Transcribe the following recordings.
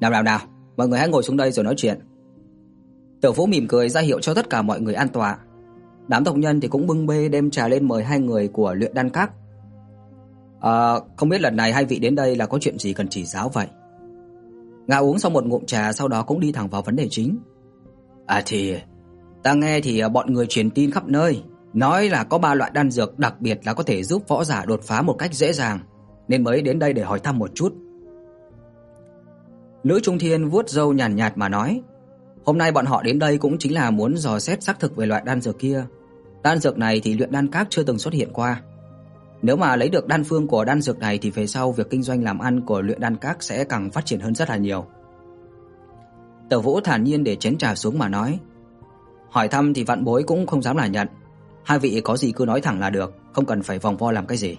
Nào nào nào, mọi người hãy ngồi xuống đây rồi nói chuyện. Tiểu Vũ mỉm cười ra hiệu cho tất cả mọi người an tọa. Đám tộc nhân thì cũng bưng bê đem trà lên mời hai người của luyện đan các. À, không biết lần này hai vị đến đây là có chuyện gì cần chỉ giáo vậy? Ngã uống xong một ngụm trà sau đó cũng đi thẳng vào vấn đề chính. À thì ta nghe thì à, bọn người truyền tin khắp nơi, nói là có ba loại đan dược đặc biệt là có thể giúp võ giả đột phá một cách dễ dàng, nên mới đến đây để hỏi thăm một chút. Lữ Trung Thiên vuốt râu nhàn nhạt, nhạt mà nói, hôm nay bọn họ đến đây cũng chính là muốn dò xét xác thực về loại đan dược kia. Đan dược này thì luyện đan các chưa từng xuất hiện qua. Nếu mà lấy được đan phương của đan dược này thì về sau việc kinh doanh làm ăn của luyện đan các sẽ càng phát triển hơn rất là nhiều. Tở Vũ thản nhiên để chén trà xuống mà nói, hỏi thăm thì vạn bối cũng không dám là nhận. Hai vị có gì cứ nói thẳng là được, không cần phải vòng vo làm cái gì.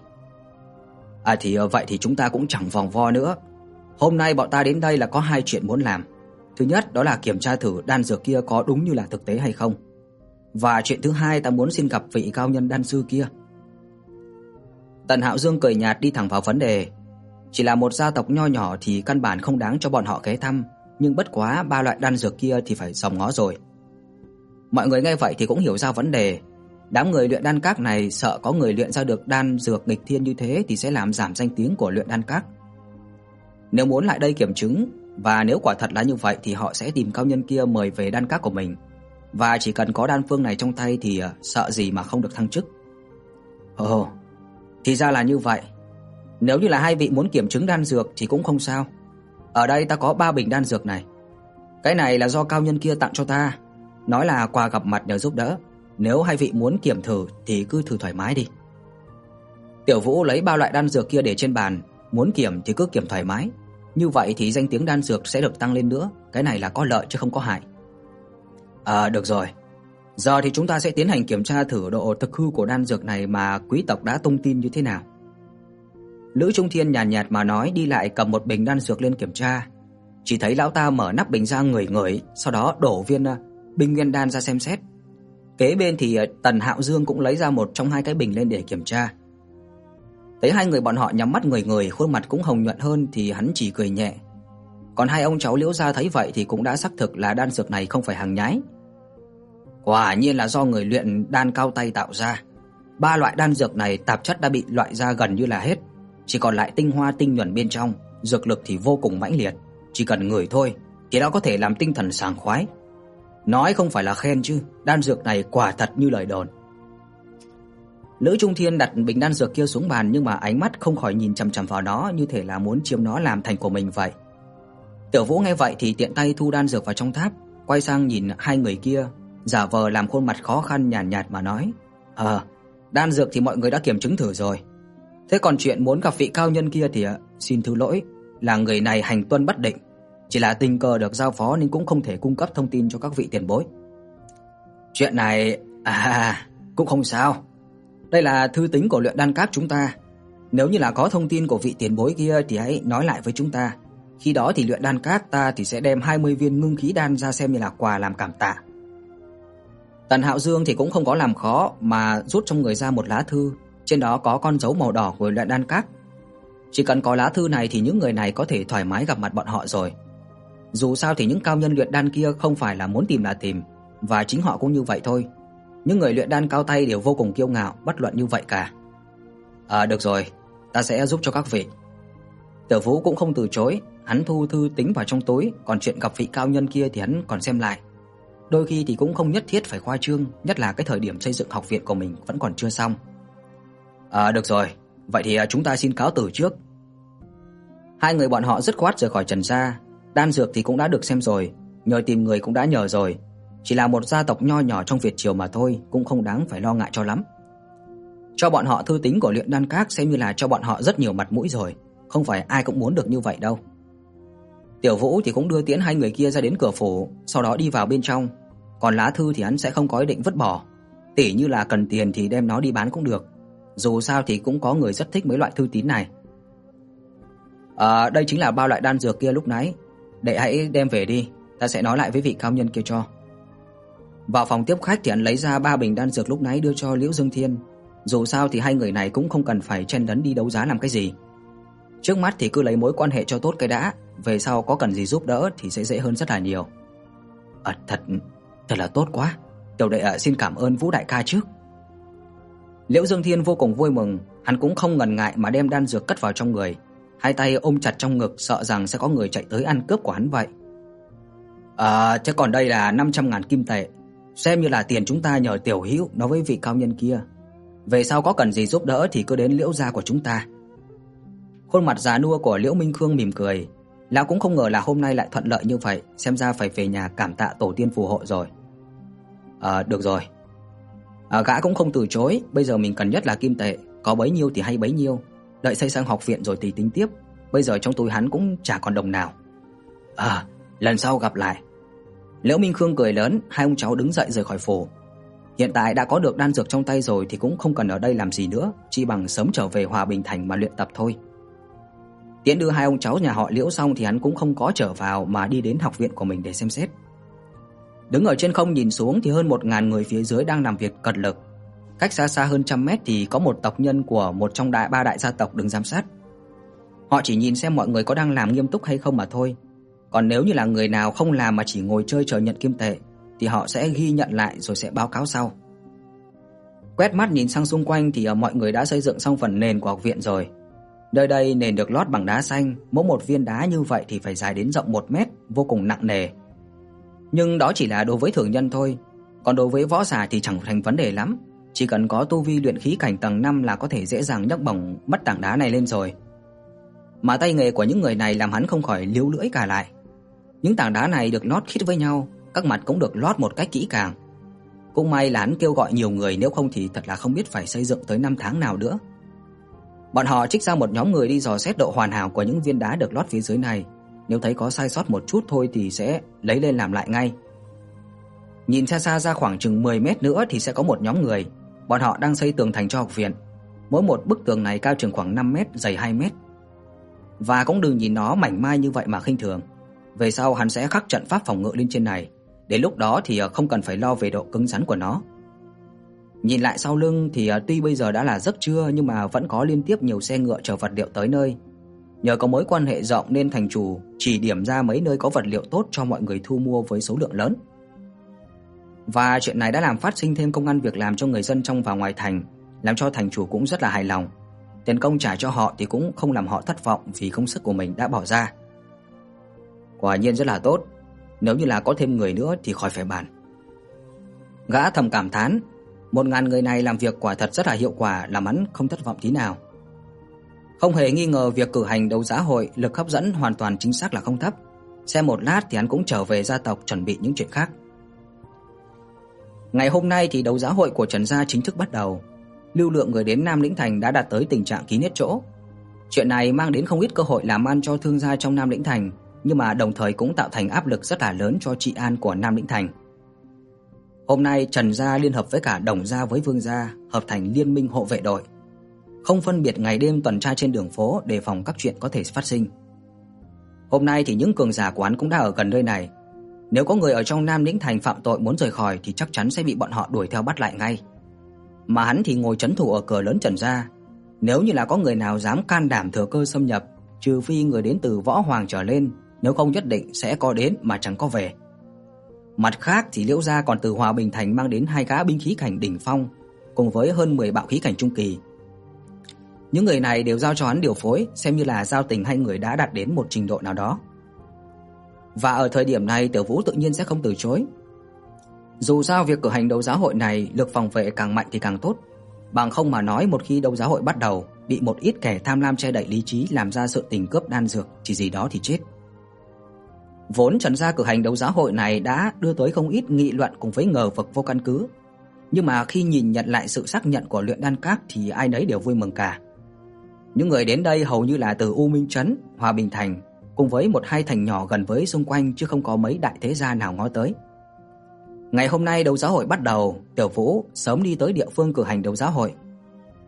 À thì ờ, vậy thì chúng ta cũng chẳng vòng vo nữa. Hôm nay bọn ta đến đây là có hai chuyện muốn làm. Thứ nhất đó là kiểm tra thử đan dược kia có đúng như là thực tế hay không. Và chuyện thứ hai ta muốn xin gặp vị cao nhân đan sư kia. Tần Hạo Dương cười nhạt đi thẳng vào vấn đề. Chỉ là một gia tộc nho nhỏ thì căn bản không đáng cho bọn họ ghé thăm, nhưng bất quá ba loại đan dược kia thì phải dòm ngó rồi. Mọi người nghe vậy thì cũng hiểu ra vấn đề. Đám người luyện đan các này sợ có người luyện ra được đan dược nghịch thiên như thế thì sẽ làm giảm danh tiếng của luyện đan các. Nếu muốn lại đây kiểm chứng và nếu quả thật là như vậy thì họ sẽ tìm cao nhân kia mời về đan các của mình. Và chỉ cần có đan phương này trong tay thì à, sợ gì mà không được thăng chức. Ồ, thì ra là như vậy. Nếu như là hai vị muốn kiểm chứng đan dược thì cũng không sao. Ở đây ta có 3 bình đan dược này. Cái này là do cao nhân kia tặng cho ta, nói là quà gặp mặt nhờ giúp đỡ. Nếu hai vị muốn kiểm thử thì cứ thử thoải mái đi. Tiểu Vũ lấy ba loại đan dược kia để trên bàn, muốn kiểm thì cứ kiểm thoải mái. Như vậy thì danh tiếng đan dược sẽ được tăng lên nữa, cái này là có lợi chứ không có hại. À được rồi. Giờ thì chúng ta sẽ tiến hành kiểm tra thử độ thực hư của đan dược này mà quý tộc đã tung tin như thế nào. Lữ Trung Thiên nhàn nhạt, nhạt mà nói đi lại cầm một bình đan dược lên kiểm tra. Chỉ thấy lão ta mở nắp bình ra ngửi ngửi, sau đó đổ viên à, bình nguyên đan ra xem xét. Kế bên thì à, Tần Hạo Dương cũng lấy ra một trong hai cái bình lên để kiểm tra. Thấy hai người bọn họ nhắm mắt người người, khuôn mặt cũng hồng nhuận hơn thì hắn chỉ cười nhẹ. Còn hai ông cháu Liễu gia thấy vậy thì cũng đã xác thực là đan dược này không phải hàng nhái. Quả nhiên là do người luyện đan cao tay tạo ra. Ba loại đan dược này tạp chất đã bị loại ra gần như là hết, chỉ còn lại tinh hoa tinh nhuần bên trong, dược lực thì vô cùng mãnh liệt, chỉ cần ngửi thôi thì đã có thể làm tinh thần sảng khoái. Nói không phải là khen chứ, đan dược này quả thật như lời đồn. Lữ Trung Thiên đặt bình đan dược kia xuống bàn nhưng mà ánh mắt không khỏi nhìn chằm chằm vào nó như thể là muốn chiếm nó làm thành của mình vậy. Tiểu Vũ nghe vậy thì tiện tay thu đan dược vào trong tháp, quay sang nhìn hai người kia, giả vờ làm khuôn mặt khó khăn nhàn nhạt, nhạt mà nói: "Ờ, đan dược thì mọi người đã kiểm chứng thử rồi. Thế còn chuyện muốn gặp vị cao nhân kia thì à, xin thứ lỗi, là người này hành tuân bất định, chỉ là tình cờ được giao phó nên cũng không thể cung cấp thông tin cho các vị tiền bối." Chuyện này à cũng không sao. Đây là thư tín của luyện đan các chúng ta. Nếu như là có thông tin của vị tiền bối kia thì hãy nói lại với chúng ta. Khi đó thì luyện đan các ta thì sẽ đem 20 viên ngưng khí đan ra xem như là quà làm cảm tạ. Tần Hạo Dương thì cũng không có làm khó mà rút trong người ra một lá thư, trên đó có con dấu màu đỏ của luyện đan các. Chỉ cần có lá thư này thì những người này có thể thoải mái gặp mặt bọn họ rồi. Dù sao thì những cao nhân luyện đan kia không phải là muốn tìm là tìm, và chính họ cũng như vậy thôi. Những người luyện đan cao tay đều vô cùng kiêu ngạo, bất luận như vậy cả. À được rồi, ta sẽ giúp cho các vị. Tử Vũ cũng không từ chối, hắn thu thư tính vào trong túi, còn chuyện gặp vị cao nhân kia thì hắn còn xem lại. Đôi khi thì cũng không nhất thiết phải khoa trương, nhất là cái thời điểm xây dựng học viện của mình vẫn còn chưa xong. À được rồi, vậy thì à, chúng ta xin cáo từ trước. Hai người bọn họ rất khoát rời khỏi Trần gia, đan dược thì cũng đã được xem rồi, nhờ tìm người cũng đã nhờ rồi, chỉ là một gia tộc nho nhỏ trong Việt triều mà thôi, cũng không đáng phải lo ngại cho lắm. Cho bọn họ thư tín của luyện đan các xem như là cho bọn họ rất nhiều mặt mũi rồi, không phải ai cũng muốn được như vậy đâu. Tiểu Vũ thì cũng đưa tiễn hai người kia ra đến cửa phủ, sau đó đi vào bên trong, còn lá thư thì hắn sẽ không có ý định vứt bỏ, tỉ như là cần tiền thì đem nó đi bán cũng được. Dù sao thì cũng có người rất thích mấy loại thư tín này. À, đây chính là bao loại đan dược kia lúc nãy, để hãy đem về đi, ta sẽ nói lại với vị cao nhân kia cho. Vào phòng tiếp khách thì hắn lấy ra ba bình đan dược lúc nãy đưa cho Liễu Dương Thiên, dù sao thì hai người này cũng không cần phải chen lấn đi đấu giá làm cái gì. Trước mắt thì cứ lấy mối quan hệ cho tốt cái đã, về sau có cần gì giúp đỡ thì sẽ dễ hơn rất là nhiều. À, thật thật là tốt quá. Tiểu đệ à, xin cảm ơn Vũ đại ca trước. Liễu Dương Thiên vô cùng vui mừng, hắn cũng không ngần ngại mà đem đan dược cất vào trong người, hai tay ôm chặt trong ngực sợ rằng sẽ có người chạy tới ăn cướp của hắn vậy. À, thế còn đây là 500 ngàn kim tệ, xem như là tiền chúng ta nhờ Tiểu Hữu nói với vị cao nhân kia. Về sau có cần gì giúp đỡ thì cứ đến Liễu gia của chúng ta. Khuôn mặt già nua của Liễu Minh Khương mỉm cười, lão cũng không ngờ là hôm nay lại thuận lợi như vậy, xem ra phải về nhà cảm tạ tổ tiên phù hộ rồi. À, được rồi. À, gã cũng không từ chối, bây giờ mình cần nhất là kim tệ, có bấy nhiêu thì hay bấy nhiêu, đợi xây sang học viện rồi thì tính tiếp, bây giờ trong túi hắn cũng chả còn đồng nào. À, lần sau gặp lại. Liễu Minh Khương cười lớn, hai ông cháu đứng dậy rời khỏi phủ. Hiện tại đã có được đan dược trong tay rồi thì cũng không cần ở đây làm gì nữa, chỉ bằng sớm trở về Hòa Bình thành mà luyện tập thôi. Tiễn đưa hai ông cháu nhà họ Liễu xong thì hắn cũng không có trở vào mà đi đến học viện của mình để xem xét. Đứng ở trên không nhìn xuống thì hơn 1000 người phía dưới đang làm việc cật lực. Cách xa xa hơn trăm mét thì có một tộc nhân của một trong đại ba đại gia tộc đứng giám sát. Họ chỉ nhìn xem mọi người có đang làm nghiêm túc hay không mà thôi. Còn nếu như là người nào không làm mà chỉ ngồi chơi chờ nhận kim tệ thì họ sẽ ghi nhận lại rồi sẽ báo cáo sau. Quét mắt nhìn sang xung quanh thì ờ, mọi người đã xây dựng xong phần nền của học viện rồi. Nơi đây nền được lót bằng đá xanh, mỗi một viên đá như vậy thì phải dài đến rộng 1 mét, vô cùng nặng nề. Nhưng đó chỉ là đối với thường nhân thôi, còn đối với võ giả thì chẳng thành vấn đề lắm, chỉ cần có tu vi luyện khí cảnh tầng 5 là có thể dễ dàng nhấc bổng mất tảng đá này lên rồi. Mà tay nghề của những người này làm hắn không khỏi liếu lưỡi cả lại. Những tảng đá này được lót khít với nhau, các mặt cũng được lót một cách kỹ càng. Cũng may là hắn kêu gọi nhiều người nếu không thì thật là không biết phải xây dựng tới 5 tháng nào nữa. Bọn họ trích ra một nhóm người đi dò xét độ hoàn hảo của những viên đá được lót phía dưới này, nếu thấy có sai sót một chút thôi thì sẽ lấy lên làm lại ngay. Nhìn xa xa ra khoảng chừng 10 mét nữa thì sẽ có một nhóm người, bọn họ đang xây tường thành cho học viện. Mỗi một bức tường này cao chừng khoảng 5 mét, dày 2 mét. Và cũng đừng nhìn nó mảnh mai như vậy mà khinh thường. Về sau hắn sẽ khắc trận pháp phòng ngự lên trên này, đến lúc đó thì ờ, không cần phải lo về độ cứng rắn của nó. Nhìn lại sau lưng thì ờ, tuy bây giờ đã là giấc trưa nhưng mà vẫn có liên tiếp nhiều xe ngựa chở vật liệu tới nơi. Nhờ có mối quan hệ rộng nên thành chủ chỉ điểm ra mấy nơi có vật liệu tốt cho mọi người thu mua với số lượng lớn. Và chuyện này đã làm phát sinh thêm công ăn việc làm cho người dân trong và ngoài thành, làm cho thành chủ cũng rất là hài lòng. Tiền công trả cho họ thì cũng không làm họ thất vọng vì công sức của mình đã bỏ ra. Quả nhiên rất là tốt, nếu như là có thêm người nữa thì khỏi phải bàn. Gã thầm cảm thán, một ngàn người này làm việc quả thật rất là hiệu quả, làm hắn không thất vọng tí nào. Không hề nghi ngờ việc cử hành đấu giá hội lực hấp dẫn hoàn toàn chính xác là không thấp. Xem một lát thì hắn cũng trở về gia tộc chuẩn bị những chuyện khác. Ngày hôm nay thì đấu giá hội của Trần gia chính thức bắt đầu. Lưu lượng người đến Nam Lĩnh Thành đã đạt tới tình trạng kín hết chỗ. Chuyện này mang đến không ít cơ hội làm ăn cho thương gia trong Nam Lĩnh Thành, nhưng mà đồng thời cũng tạo thành áp lực rất là lớn cho trị an của Nam Lĩnh Thành. Hôm nay Trần gia liên hợp với cả Đồng gia với Vương gia hợp thành liên minh hộ vệ đội, không phân biệt ngày đêm tuần tra trên đường phố để phòng các chuyện có thể phát sinh. Hôm nay thì những cường giả quán cũng đã ở gần nơi này. Nếu có người ở trong Nam Lĩnh thành phạm tội muốn rời khỏi thì chắc chắn sẽ bị bọn họ đuổi theo bắt lại ngay. Mà hắn thì ngồi trấn thủ ở cửa lớn Trần gia, nếu như là có người nào dám can đảm thừa cơ xâm nhập, trừ phi người đến từ võ hoàng trở lên, nếu không nhất định sẽ có đến mà chẳng có về. Mặt khác thì Liễu gia còn từ Hòa Bình thành mang đến hai gã binh khí cảnh đỉnh phong cùng với hơn 10 bạo khí cảnh trung kỳ. Những người này đều giao cho hắn điều phối, xem như là giao tình hai người đã đạt đến một trình độ nào đó. Và ở thời điểm này Tiểu Vũ tự nhiên sẽ không từ chối. Dù sao việc cử hành đấu giá hội này lực phòng vệ càng mạnh thì càng tốt, bằng không mà nói một khi đấu giá hội bắt đầu, bị một ít kẻ tham lam che đậy lý trí làm ra sự tình cướp đan dược chỉ gì đó thì chết. Vốn Trần gia cử hành đấu giá hội này đã đưa tới không ít nghị luận cùng với ngờ vực vô căn cứ, nhưng mà khi nhìn nhận lại sự xác nhận của luyện đan các thì ai nấy đều vui mừng cả. Những người đến đây hầu như là từ U Minh trấn, Hòa Bình thành, cùng với một hai thành nhỏ gần với xung quanh chứ không có mấy đại thế gia nào ngó tới. Ngày hôm nay đấu giá hội bắt đầu, Tiểu Vũ sớm đi tới địa phương cử hành đấu giá hội.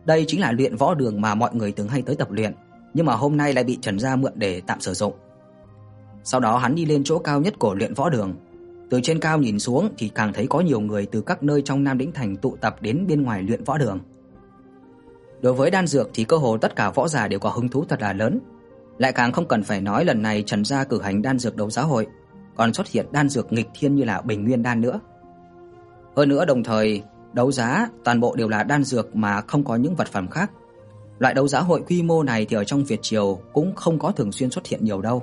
Đây chính là luyện võ đường mà mọi người từng hay tới tập luyện, nhưng mà hôm nay lại bị Trần gia mượn để tạm sử dụng. Sau đó hắn đi lên chỗ cao nhất của luyện võ đường. Từ trên cao nhìn xuống thì càng thấy có nhiều người từ các nơi trong Nam Đỉnh thành tụ tập đến bên ngoài luyện võ đường. Đối với đan dược thì cơ hồ tất cả võ giả đều có hứng thú thật là lớn, Lại càng không cần phải nói lần này Trần gia cử hành đan dược đấu giá hội, còn xuất hiện đan dược nghịch thiên như là Bình Nguyên đan nữa. Hơn nữa đồng thời, đấu giá toàn bộ đều là đan dược mà không có những vật phẩm khác. Loại đấu giá hội quy mô này thì ở trong Việt triều cũng không có thường xuyên xuất hiện nhiều đâu.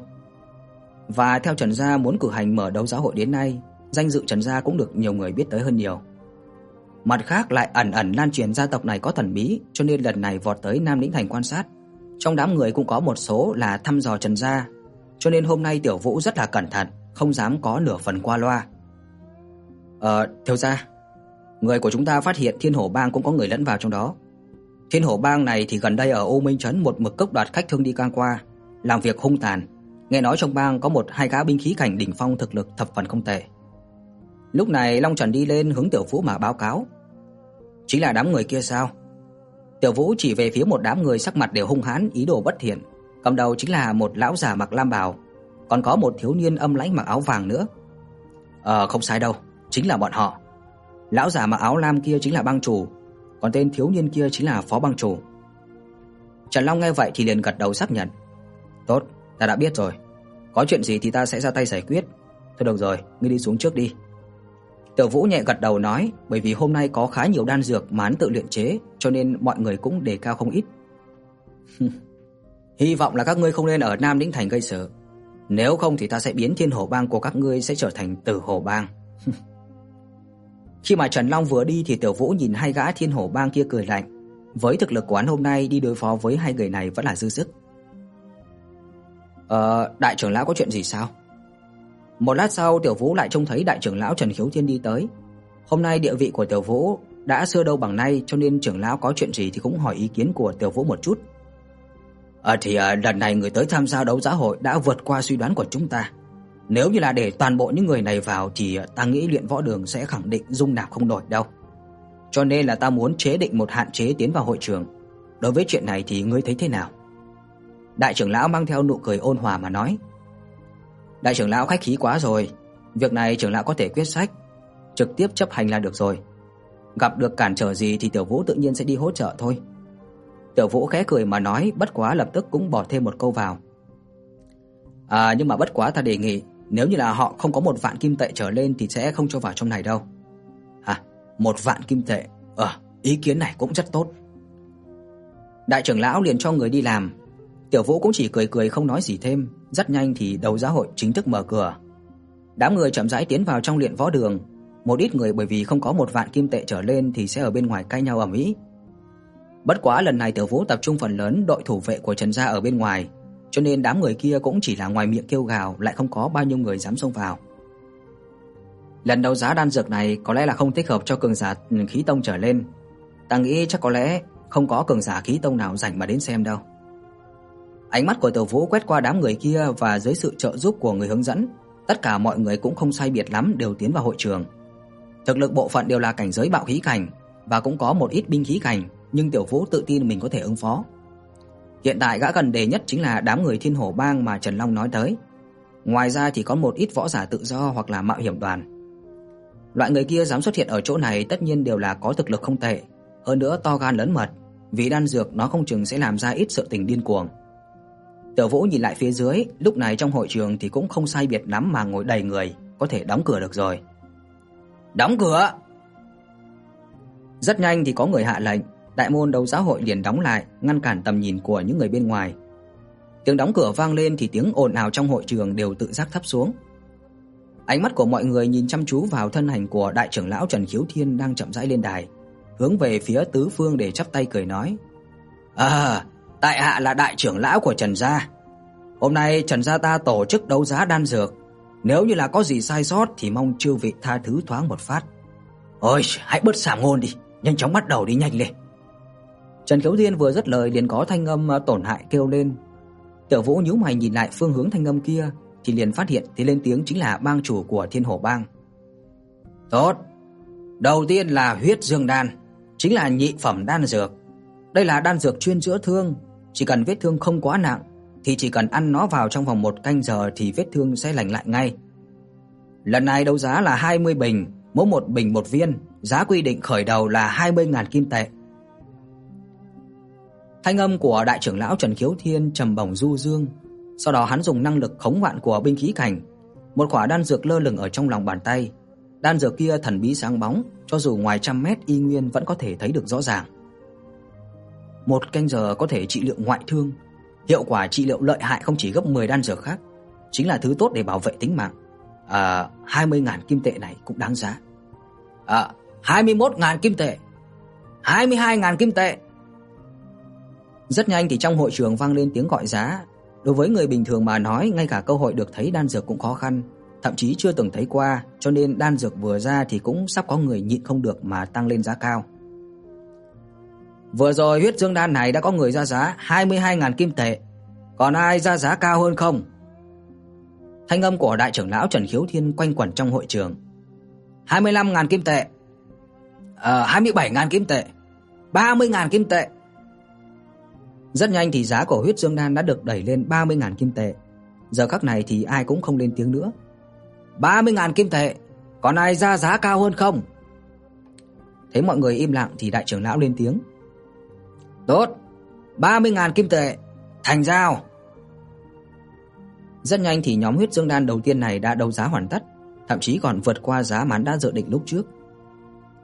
Và theo Trần gia muốn cử hành mở đấu giá hội đến nay, danh dự Trần gia cũng được nhiều người biết tới hơn nhiều. Mặt khác lại ẩn ẩn lan truyền gia tộc này có thần bí, cho nên lần này vọt tới Nam Lĩnh thành quan sát. Trong đám người cũng có một số là thăm dò Trần gia, cho nên hôm nay Tiểu Vũ rất là cẩn thận, không dám có nửa phần qua loa. Ờ, thiếu gia, người của chúng ta phát hiện Thiên Hổ Bang cũng có người lẫn vào trong đó. Thiên Hổ Bang này thì gần đây ở U Minh trấn một mực cốc đoạt khách thương đi ngang qua, làm việc hung tàn. Nghe nói trong bang có một hai gã binh khí cảnh đỉnh phong thực lực thập phần không tệ. Lúc này Long Trần đi lên hướng Tiểu Vũ mà báo cáo. Chính là đám người kia sao? Tiểu Vũ chỉ về phía một đám người sắc mặt đều hung hãn, ý đồ bất thiện, cầm đầu chính là một lão già mặc lam bào, còn có một thiếu niên âm lãnh mặc áo vàng nữa. Ờ không sai đâu, chính là bọn họ. Lão già mặc áo lam kia chính là bang chủ, còn tên thiếu niên kia chính là phó bang chủ. Trần Long nghe vậy thì liền gật đầu xác nhận. Tốt, ta đã biết rồi. Có chuyện gì thì ta sẽ ra tay giải quyết. Thôi được rồi, ngươi đi xuống trước đi. Tiểu Vũ nhẹ gật đầu nói, bởi vì hôm nay có khá nhiều đan dược mà hắn tự luyện chế, cho nên mọi người cũng đề cao không ít. Hy vọng là các ngươi không nên ở Nam Lĩnh thành gây sự. Nếu không thì ta sẽ biến Thiên Hổ Bang của các ngươi sẽ trở thành Tử Hổ Bang. Khi mà Trần Long vừa đi thì Tiểu Vũ nhìn hai gã Thiên Hổ Bang kia cười lạnh, với thực lực của hắn hôm nay đi đối phó với hai người này vẫn là dư sức. Ờ, đại trưởng lão có chuyện gì sao? Một lát sau Tiểu Vũ lại trông thấy đại trưởng lão Trần Khiếu Thiên đi tới. Hôm nay địa vị của Tiểu Vũ đã xưa đâu bằng nay cho nên trưởng lão có chuyện gì thì cũng hỏi ý kiến của Tiểu Vũ một chút. Ờ thì à, lần này người tới tham gia đấu giá hội đã vượt qua suy đoán của chúng ta. Nếu như là để toàn bộ những người này vào thì ờ, ta nghĩ luyện võ đường sẽ khẳng định dung nạp không nổi đâu. Cho nên là ta muốn chế định một hạn chế tiến vào hội trường. Đối với chuyện này thì ngươi thấy thế nào? Đại trưởng lão mang theo nụ cười ôn hòa mà nói. Đại trưởng lão khách khí quá rồi, việc này trưởng lão có thể quyết sách, trực tiếp chấp hành là được rồi. Gặp được cản trở gì thì Tiểu Vũ tự nhiên sẽ đi hỗ trợ thôi. Tiểu Vũ khẽ cười mà nói, bất quá lập tức cũng bỏ thêm một câu vào. À nhưng mà bất quá ta đề nghị, nếu như là họ không có một vạn kim tệ trở lên thì sẽ không cho vào trong này đâu. À, Một vạn kim tệ? Ờ, ý kiến này cũng rất tốt. Đại trưởng lão liền cho người đi làm, Tiểu Vũ cũng chỉ cười cười không nói gì thêm, rất nhanh thì đấu giá hội chính thức mở cửa. Đám người chậm rãi tiến vào trong luyện võ đường, một ít người bởi vì không có một vạn kim tệ trở lên thì sẽ ở bên ngoài cãi nhau ầm ĩ. Bất quá lần này Tiểu Vũ tập trung phần lớn đội thủ vệ của Trần gia ở bên ngoài, cho nên đám người kia cũng chỉ là ngoài miệng kêu gào, lại không có bao nhiêu người dám xông vào. Lần đấu giá đan dược này có lẽ là không thích hợp cho cường giả khí tông trở lên. Ta nghĩ chắc có lẽ không có cường giả khí tông nào rảnh mà đến xem đâu. Ánh mắt của Tiểu Vũ quét qua đám người kia và dưới sự trợ giúp của người hướng dẫn, tất cả mọi người cũng không sai biệt lắm đều tiến vào hội trường. Thực lực bộ phận đều là cảnh giới bạo khí cảnh và cũng có một ít binh khí cảnh, nhưng Tiểu Vũ tự tin mình có thể ứng phó. Hiện tại gã gần đề nhất chính là đám người Thiên Hổ Bang mà Trần Long nói tới. Ngoài ra thì có một ít võ giả tự do hoặc là mạo hiểm đoàn. Loại người kia dám xuất hiện ở chỗ này tất nhiên đều là có thực lực không tệ, hơn nữa to gan lớn mật, vì đan dược nó không chừng sẽ làm ra ít sự tình điên cuồng. Tiểu Vũ nhìn lại phía dưới, lúc này trong hội trường thì cũng không sai biệt lắm mà ngồi đầy người, có thể đóng cửa được rồi. Đóng cửa. Rất nhanh thì có người hạ lệnh, đại môn đấu giá hội liền đóng lại, ngăn cản tầm nhìn của những người bên ngoài. Tiếng đóng cửa vang lên thì tiếng ồn ào trong hội trường đều tự giác thấp xuống. Ánh mắt của mọi người nhìn chăm chú vào thân hình của đại trưởng lão Trần Khiếu Thiên đang chậm rãi lên đài, hướng về phía tứ phương để chắp tay cười nói: "À, tại hạ là đại trưởng lão của Trần gia. Hôm nay Trần gia ta tổ chức đấu giá đan dược, nếu như là có gì sai sót thì mong chư vị tha thứ thoáng một phát. Ôi, hãy bớt sảng ngôn đi, nhanh chóng bắt đầu đi nhanh lên." Trần Kiều Thiên vừa dứt lời liền có thanh âm ờ, tổn hại kêu lên. Tiểu Vũ nhíu mày nhìn lại phương hướng thanh âm kia thì liền phát hiện thì lên tiếng chính là bang chủ của Thiên Hổ Bang. "Tốt. Đầu tiên là huyết dương đan, chính là nhị phẩm đan dược. Đây là đan dược chuyên chữa thương, chỉ cần vết thương không quá nặng thì chỉ cần ăn nó vào trong vòng một canh giờ thì vết thương sẽ lành lại ngay. Lần này đấu giá là 20 bình, mỗi một bình một viên, giá quy định khởi đầu là 20.000 kim tệ. Thanh âm của đại trưởng lão Trần Khiếu Thiên trầm bổng du dương, Sau đó hắn dùng năng lực khống vạn của binh khí cảnh, một quả đan dược lơ lửng ở trong lòng bàn tay. Đan dược kia thần bí sáng bóng, cho dù ngoài trăm mét y nguyên vẫn có thể thấy được rõ ràng. Một canh giờ có thể trị liệu ngoại thương, hiệu quả trị liệu lợi hại không chỉ gấp 10 đan dược khác, chính là thứ tốt để bảo vệ tính mạng. À, 20.000 kim tệ này cũng đáng giá. À, 21.000 kim tệ. 22.000 kim tệ. Rất nhanh thì trong hội trường vang lên tiếng gọi giá. Đối với người bình thường mà nói, ngay cả cơ hội được thấy đan dược cũng khó khăn, thậm chí chưa từng thấy qua, cho nên đan dược vừa ra thì cũng sắp có người nhịn không được mà tăng lên giá cao. Vừa rồi huyết dương đan này đã có người ra giá 22.000 kim tệ, còn ai ra giá cao hơn không? Thanh âm của đại trưởng lão Trần Khiếu Thiên quanh quẩn trong hội trường. 25.000 kim tệ. Ờ 27.000 kim tệ. 30.000 kim tệ. Rất nhanh thì giá của huyết dương đan đã được đẩy lên 30.000 kim tệ. Giờ khắc này thì ai cũng không lên tiếng nữa. 30.000 kim tệ, còn ai ra giá cao hơn không? Thấy mọi người im lặng thì đại trưởng lão lên tiếng. Tốt, 30.000 kim tệ, thành giao. Rất nhanh thì nhóm huyết dương đan đầu tiên này đã đấu giá hoàn tất, thậm chí còn vượt qua giá mán đã dự định lúc trước.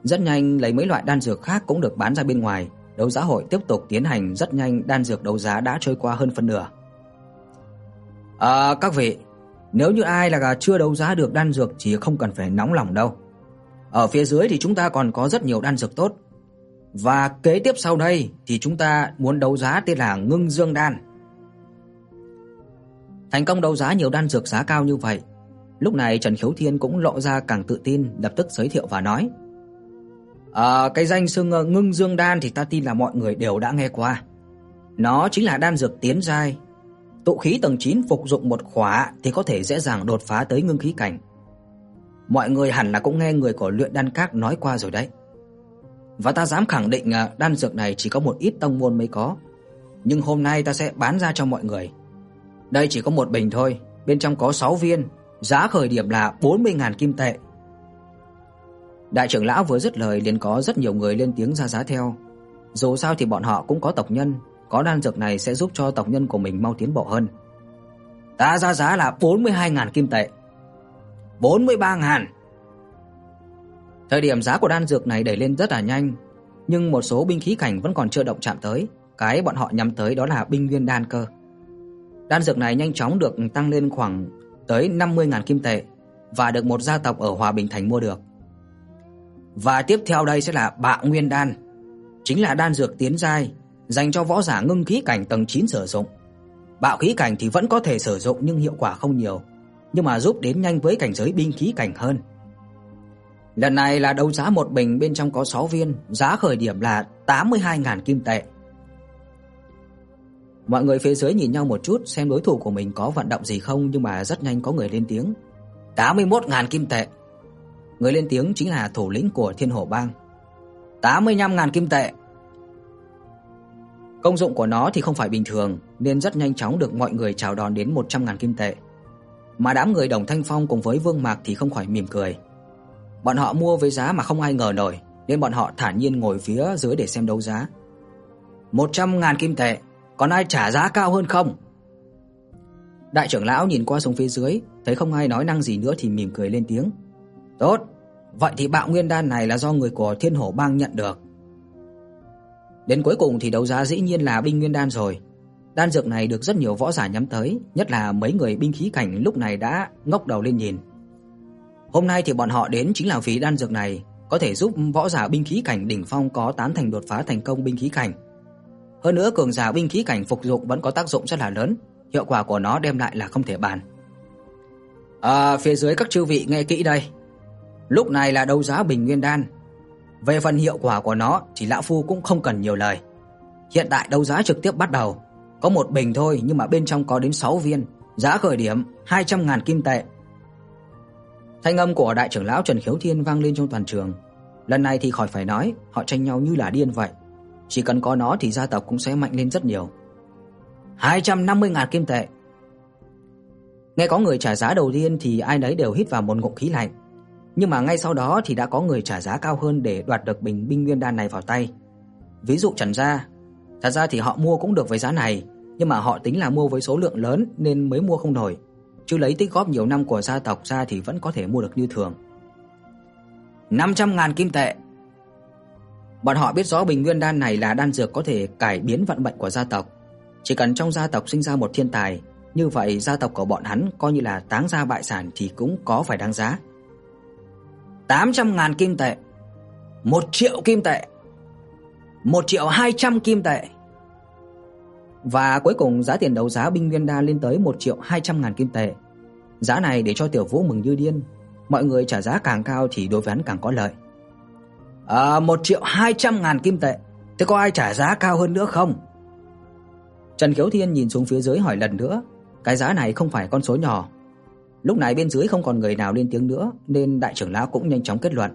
Rất nhanh lấy mấy loại đan dược khác cũng được bán ra bên ngoài, đấu giá hội tiếp tục tiến hành rất nhanh, đan dược đấu giá đã trôi qua hơn phân nửa. À, các vị, nếu như ai là chưa đấu giá được đan dược thì không cần phải nóng lòng đâu. Ở phía dưới thì chúng ta còn có rất nhiều đan dược tốt. Và kế tiếp sau đây thì chúng ta muốn đấu giá tên là Ngưng Dương đan. Thành công đấu giá nhiều đan dược giá cao như vậy, lúc này Trần Khiếu Thiên cũng lộ ra càng tự tin, lập tức giới thiệu và nói: À, cái danh xưng ờ, Ngưng Dương đan thì ta tin là mọi người đều đã nghe qua. Nó chính là đan dược tiến giai. Tụ khí tầng 9 phục dụng một khóa thì có thể dễ dàng đột phá tới ngưng khí cảnh. Mọi người hẳn là cũng nghe người của luyện đan các nói qua rồi đấy. Và ta dám khẳng định đan dược này chỉ có một ít tông môn mới có, nhưng hôm nay ta sẽ bán ra cho mọi người. Đây chỉ có một bình thôi, bên trong có 6 viên, giá khởi điểm là 40.000 kim tệ. Đại trưởng lão vừa dứt lời liền có rất nhiều người lên tiếng ra giá theo. Dù sao thì bọn họ cũng có tộc nhân, có đan dược này sẽ giúp cho tộc nhân của mình mau tiến bộ hơn. Ta ra giá là 42.000 kim tệ. 43.000. Thời điểm giá của đan dược này đẩy lên rất là nhanh, nhưng một số binh khí cảnh vẫn còn chưa động chạm tới, cái bọn họ nhắm tới đó là binh nguyên đan cơ. Đan dược này nhanh chóng được tăng lên khoảng tới 50.000 kim tệ và được một gia tộc ở Hòa Bình Thành mua được. Và tiếp theo đây sẽ là Bạo Nguyên đan, chính là đan dược tiến giai dành cho võ giả ngưng khí cảnh tầng 9 sử dụng. Bạo khí cảnh thì vẫn có thể sử dụng nhưng hiệu quả không nhiều, nhưng mà giúp đến nhanh với cảnh giới binh khí cảnh hơn. Lần này là đấu giá một bình bên trong có 6 viên, giá khởi điểm là 82.000 kim tệ. Mọi người phía dưới nhìn nhau một chút xem đối thủ của mình có vận động gì không nhưng mà rất nhanh có người lên tiếng. 81.000 kim tệ. Người lên tiếng chính là thủ lĩnh của Thiên Hổ Bang. 85.000 kim tệ. Công dụng của nó thì không phải bình thường nên rất nhanh chóng được mọi người chào đón đến 100.000 kim tệ. Mà đám người Đồng Thanh Phong cùng với Vương Mạc thì không khỏi mỉm cười. Bọn họ mua với giá mà không ai ngờ nổi, nên bọn họ thản nhiên ngồi phía dưới để xem đấu giá. 100.000 kim tệ, còn ai trả giá cao hơn không? Đại trưởng lão nhìn qua xuống phía dưới, thấy không ai nói năng gì nữa thì mỉm cười lên tiếng. "Tốt, vậy thì bạo nguyên đan này là do người của Thiên Hổ Bang nhận được." Đến cuối cùng thì đấu giá dĩ nhiên là binh nguyên đan rồi. Đan dược này được rất nhiều võ giả nhắm tới, nhất là mấy người binh khí cảnh lúc này đã ngóc đầu lên nhìn. Hôm nay thì bọn họ đến chính là vì đan dược này có thể giúp võ giả binh khí cảnh đỉnh phong có tán thành đột phá thành công binh khí cảnh. Hơn nữa cường giả binh khí cảnh phục dụng vẫn có tác dụng rất là lớn, hiệu quả của nó đem lại là không thể bàn. À, phía dưới các chư vị nghe kỹ đây. Lúc này là đấu giá bình nguyên đan. Về phần hiệu quả của nó thì lão phu cũng không cần nhiều lời. Hiện tại đấu giá trực tiếp bắt đầu, có một bình thôi nhưng mà bên trong có đến 6 viên, giá khởi điểm 200.000 kim tệ. Thanh âm của đại trưởng lão Trần Khiếu Thiên vang lên trong toàn trường. Lần này thì khỏi phải nói, họ tranh nhau như là điên vậy. Chỉ cần có nó thì gia tộc cũng sẽ mạnh lên rất nhiều. 250.000 kim tệ. Nghe có người trả giá đầu tiên thì ai nấy đều hít vào một ngụm khí lạnh. Nhưng mà ngay sau đó thì đã có người trả giá cao hơn để đoạt được bình binh nguyên đan này vào tay. Ví dụ Trần gia, thật ra thì họ mua cũng được với giá này, nhưng mà họ tính là mua với số lượng lớn nên mới mua không nổi, chứ lấy tích góp nhiều năm của gia tộc ra thì vẫn có thể mua được như thường. 500 ngàn kim tệ. Bọn họ biết rõ Bình Nguyên đan này là đan dược có thể cải biến vận mệnh của gia tộc. Chỉ cần trong gia tộc sinh ra một thiên tài, như vậy gia tộc của bọn hắn coi như là táng gia bại sản thì cũng có phải đáng giá. 800 ngàn kim tệ. 1 triệu kim tệ. 1 triệu 200 kim tệ. Và cuối cùng giá tiền đấu giá binh nguyên đa lên tới 1 triệu 200 ngàn kim tệ. Giá này để cho Tiểu Vũ mừng như điên, mọi người trả giá càng cao thì đối với hắn càng có lợi. À 1 triệu 200 ngàn kim tệ, thế có ai trả giá cao hơn nữa không? Trần Kiều Thiên nhìn xuống phía dưới hỏi lần nữa, cái giá này không phải con số nhỏ. Lúc này bên dưới không còn người nào lên tiếng nữa nên đại trưởng lão cũng nhanh chóng kết luận.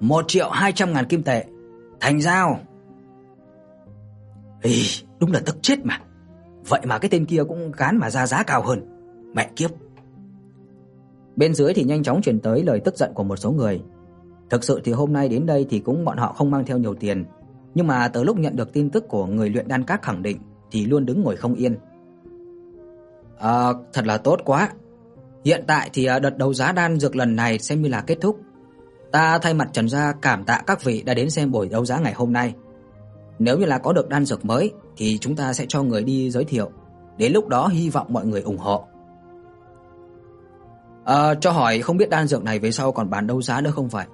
1 triệu 200 ngàn kim tệ, thành giao. Ê, đúng là tức chết mà. Vậy mà cái tên kia cũng gán mà ra giá cao hơn. Mẹ kiếp. Bên dưới thì nhanh chóng truyền tới lời tức giận của một số người. Thực sự thì hôm nay đến đây thì cũng bọn họ không mang theo nhiều tiền, nhưng mà từ lúc nhận được tin tức của người luyện đan các khẳng định thì luôn đứng ngồi không yên. À, thật là tốt quá. Hiện tại thì ờ, đợt đấu giá đan dược lần này xem như là kết thúc. Ta thay mặt Trần gia cảm tạ các vị đã đến xem buổi đấu giá ngày hôm nay. Nếu như là có được đan dược mới thì chúng ta sẽ cho người đi giới thiệu. Đến lúc đó hy vọng mọi người ủng hộ. À, cho hỏi không biết đan dược này về sau còn bán đấu giá nữa không vậy?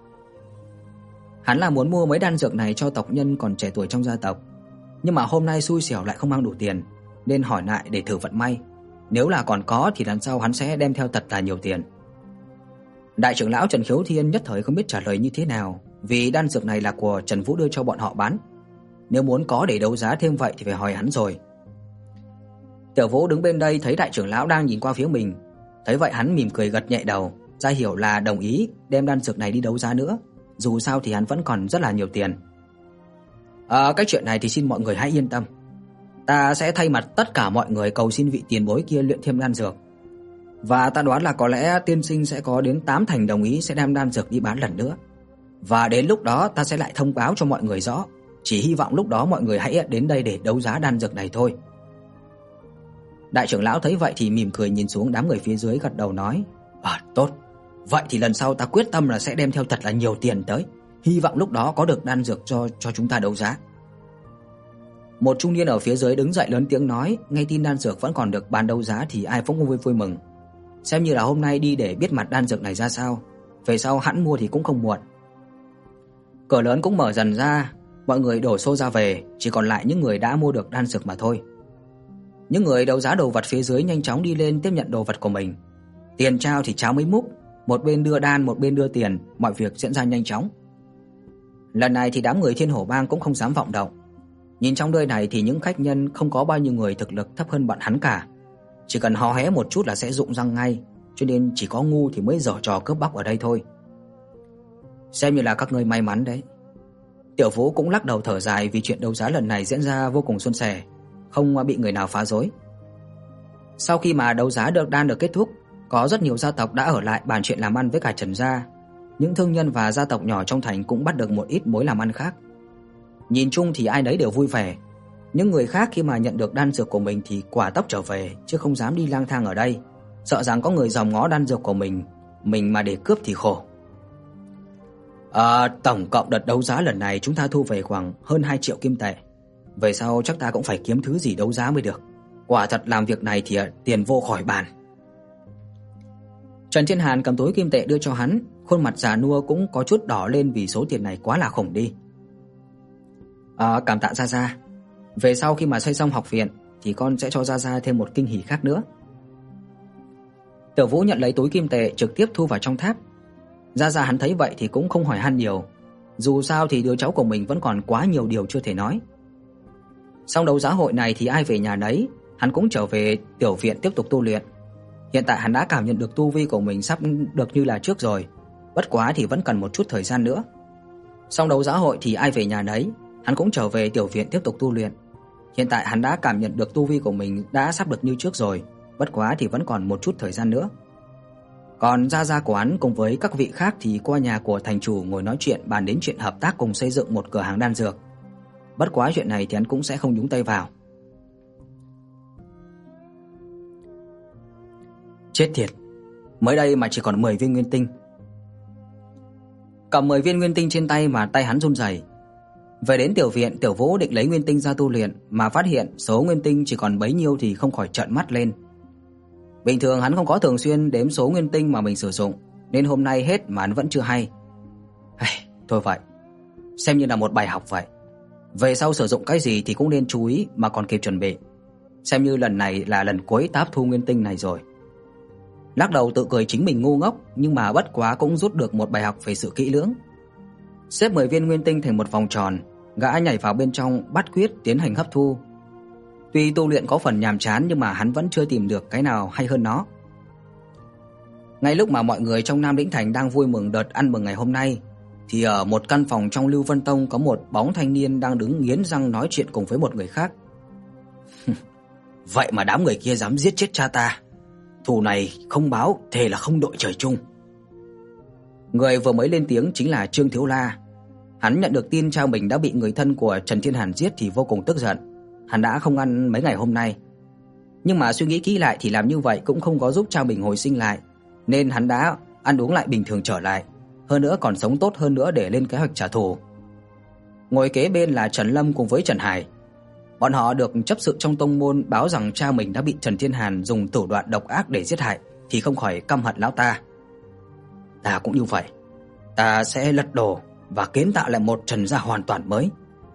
Hắn là muốn mua mấy đan dược này cho tộc nhân còn trẻ tuổi trong gia tộc, nhưng mà hôm nay xui xẻo lại không mang đủ tiền, nên hỏi lại để thử vận may. Nếu là còn có thì lần sau hắn sẽ đem theo thật là nhiều tiền. Đại trưởng lão Trần Khiếu Thiên nhất thời không biết trả lời như thế nào, vì đan dược này là của Trần Vũ đưa cho bọn họ bán. Nếu muốn có để đấu giá thêm vậy thì phải hỏi hắn rồi. Tiểu Vũ đứng bên đây thấy đại trưởng lão đang nhìn qua phía mình, thấy vậy hắn mỉm cười gật nhẹ đầu, ra hiểu là đồng ý đem đan dược này đi đấu giá nữa, dù sao thì hắn vẫn còn rất là nhiều tiền. À, cái chuyện này thì xin mọi người hãy yên tâm. Ta sẽ thay mặt tất cả mọi người cầu xin vị tiền bối kia luyện thêm đan dược. Và ta đoán là có lẽ tiên sinh sẽ có đến 8 thành đồng ý sẽ đem đan dược đi bán lần nữa. Và đến lúc đó ta sẽ lại thông báo cho mọi người rõ, chỉ hy vọng lúc đó mọi người hãy đến đây để đấu giá đan dược này thôi. Đại trưởng lão thấy vậy thì mỉm cười nhìn xuống đám người phía dưới gật đầu nói: "À tốt, vậy thì lần sau ta quyết tâm là sẽ đem theo thật là nhiều tiền tới, hy vọng lúc đó có được đan dược cho cho chúng ta đấu giá." Một trung niên ở phía dưới đứng dậy lớn tiếng nói, nghe tin đan dược vẫn còn được bán đấu giá thì ai cũng vui vui mừng. Xem như là hôm nay đi để biết mặt đan dược này ra sao, về sau hắn mua thì cũng không muộn. Cửa lớn cũng mở dần ra, mọi người đổ xô ra về, chỉ còn lại những người đã mua được đan dược mà thôi. Những người đấu giá đồ vật phía dưới nhanh chóng đi lên tiếp nhận đồ vật của mình. Tiền trao thì trao mấy múc, một bên đưa đan một bên đưa tiền, mọi việc diễn ra nhanh chóng. Lần này thì đám người Thiên Hổ Bang cũng không dám vọng động. Nhìn trong nơi này thì những khách nhân không có bao nhiêu người thực lực thấp hơn bọn hắn cả. Chỉ cần hò hé một chút là sẽ rụng răng ngay, cho nên chỉ có ngu thì mới giở trò cướp bóc ở đây thôi. Xem như là các ngươi may mắn đấy. Tiểu Vũ cũng lắc đầu thở dài vì chuyện đấu giá lần này diễn ra vô cùng suôn sẻ, không bị người nào phá rối. Sau khi mà đấu giá được đan được kết thúc, có rất nhiều gia tộc đã ở lại bàn chuyện làm ăn với cả Trần gia. Những thương nhân và gia tộc nhỏ trong thành cũng bắt được một ít mối làm ăn khác. Nhìn chung thì ai nấy đều vui vẻ. Những người khác khi mà nhận được đan dược của mình thì quả tốc trở về chứ không dám đi lang thang ở đây, sợ rằng có người dòm ngó đan dược của mình, mình mà để cướp thì khổ. À, tổng cộng đợt đấu giá lần này chúng ta thu về khoảng hơn 2 triệu kim tệ. Về sau chắc ta cũng phải kiếm thứ gì đấu giá mới được. Quả thật làm việc này thì à, tiền vô khỏi bàn. Trần Thiên Hàn cầm túi kim tệ đưa cho hắn, khuôn mặt già nua cũng có chút đỏ lên vì số tiền này quá là khủng đi. À, cảm tạ Gia Gia. Về sau khi mà xây xong học viện thì con sẽ cho Gia Gia thêm một kinh hỉ khác nữa. Tiểu Vũ nhận lấy túi kim tệ trực tiếp thu vào trong tháp. Gia Gia hắn thấy vậy thì cũng không hỏi han nhiều, dù sao thì đứa cháu của mình vẫn còn quá nhiều điều chưa thể nói. Xong đấu giá hội này thì ai về nhà nấy, hắn cũng trở về tiểu viện tiếp tục tu luyện. Hiện tại hắn đã cảm nhận được tu vi của mình sắp được như là trước rồi, bất quá thì vẫn cần một chút thời gian nữa. Xong đấu giá hội thì ai về nhà nấy, hắn cũng trở về tiểu viện tiếp tục tu luyện. Hiện tại hắn đã cảm nhận được tu vi của mình đã sắp được như trước rồi, bất quá thì vẫn còn một chút thời gian nữa. Còn gia gia quán cùng với các vị khác thì qua nhà của thành chủ ngồi nói chuyện bàn đến chuyện hợp tác cùng xây dựng một cửa hàng đan dược. Bất quá chuyện này thì hắn cũng sẽ không nhúng tay vào. Chết tiệt, mới đây mà chỉ còn 10 viên nguyên tinh. Cầm 10 viên nguyên tinh trên tay mà tay hắn run rẩy. Về đến tiểu viện, Tiểu Vũ định lấy nguyên tinh ra tu luyện mà phát hiện số nguyên tinh chỉ còn bấy nhiêu thì không khỏi trợn mắt lên. Bình thường hắn không có thường xuyên đếm số nguyên tinh mà mình sử dụng, nên hôm nay hết mà hắn vẫn chưa hay. Hây, thôi vậy, xem như là một bài học vậy. Về sau sử dụng cái gì thì cũng nên chú ý mà còn kịp chuẩn bị. Xem như lần này là lần cuối táp thu nguyên tinh này rồi. Lắc đầu tự cười chính mình ngu ngốc, nhưng mà bất quá cũng rút được một bài học về sự kỹ lưỡng. Xếp 10 viên nguyên tinh thành một vòng tròn, gã nhảy vào bên trong bắt quyết tiến hành hấp thu. Tuy tu luyện có phần nhàm chán nhưng mà hắn vẫn chưa tìm được cái nào hay hơn nó. Ngay lúc mà mọi người trong Nam Lĩnh Thành đang vui mừng đợt ăn mừng ngày hôm nay, thì ở một căn phòng trong Lưu Vân Tông có một bóng thanh niên đang đứng nghiến răng nói chuyện cùng với một người khác. Vậy mà đám người kia dám giết chết cha ta. Thù này không báo, thề là không đội trời chung. Người vừa mới lên tiếng chính là Trương Thiếu La. Hắn nhận được tin cha mình đã bị người thân của Trần Thiên Hàn giết thì vô cùng tức giận. Hắn đã không ăn mấy ngày hôm nay. Nhưng mà suy nghĩ kỹ lại thì làm như vậy cũng không có giúp cha mình hồi sinh lại, nên hắn đã ăn uống lại bình thường trở lại, hơn nữa còn sống tốt hơn nữa để lên kế hoạch trả thù. Ngồi kế bên là Trần Lâm cùng với Trần Hải. Bọn họ được chấp sự trong tông môn báo rằng cha mình đã bị Trần Thiên Hàn dùng thủ đoạn độc ác để giết hại thì không khỏi căm hận lão ta. Ta cũng như vậy. Ta sẽ lật đổ và kiến tạo lại một Trần gia hoàn toàn mới.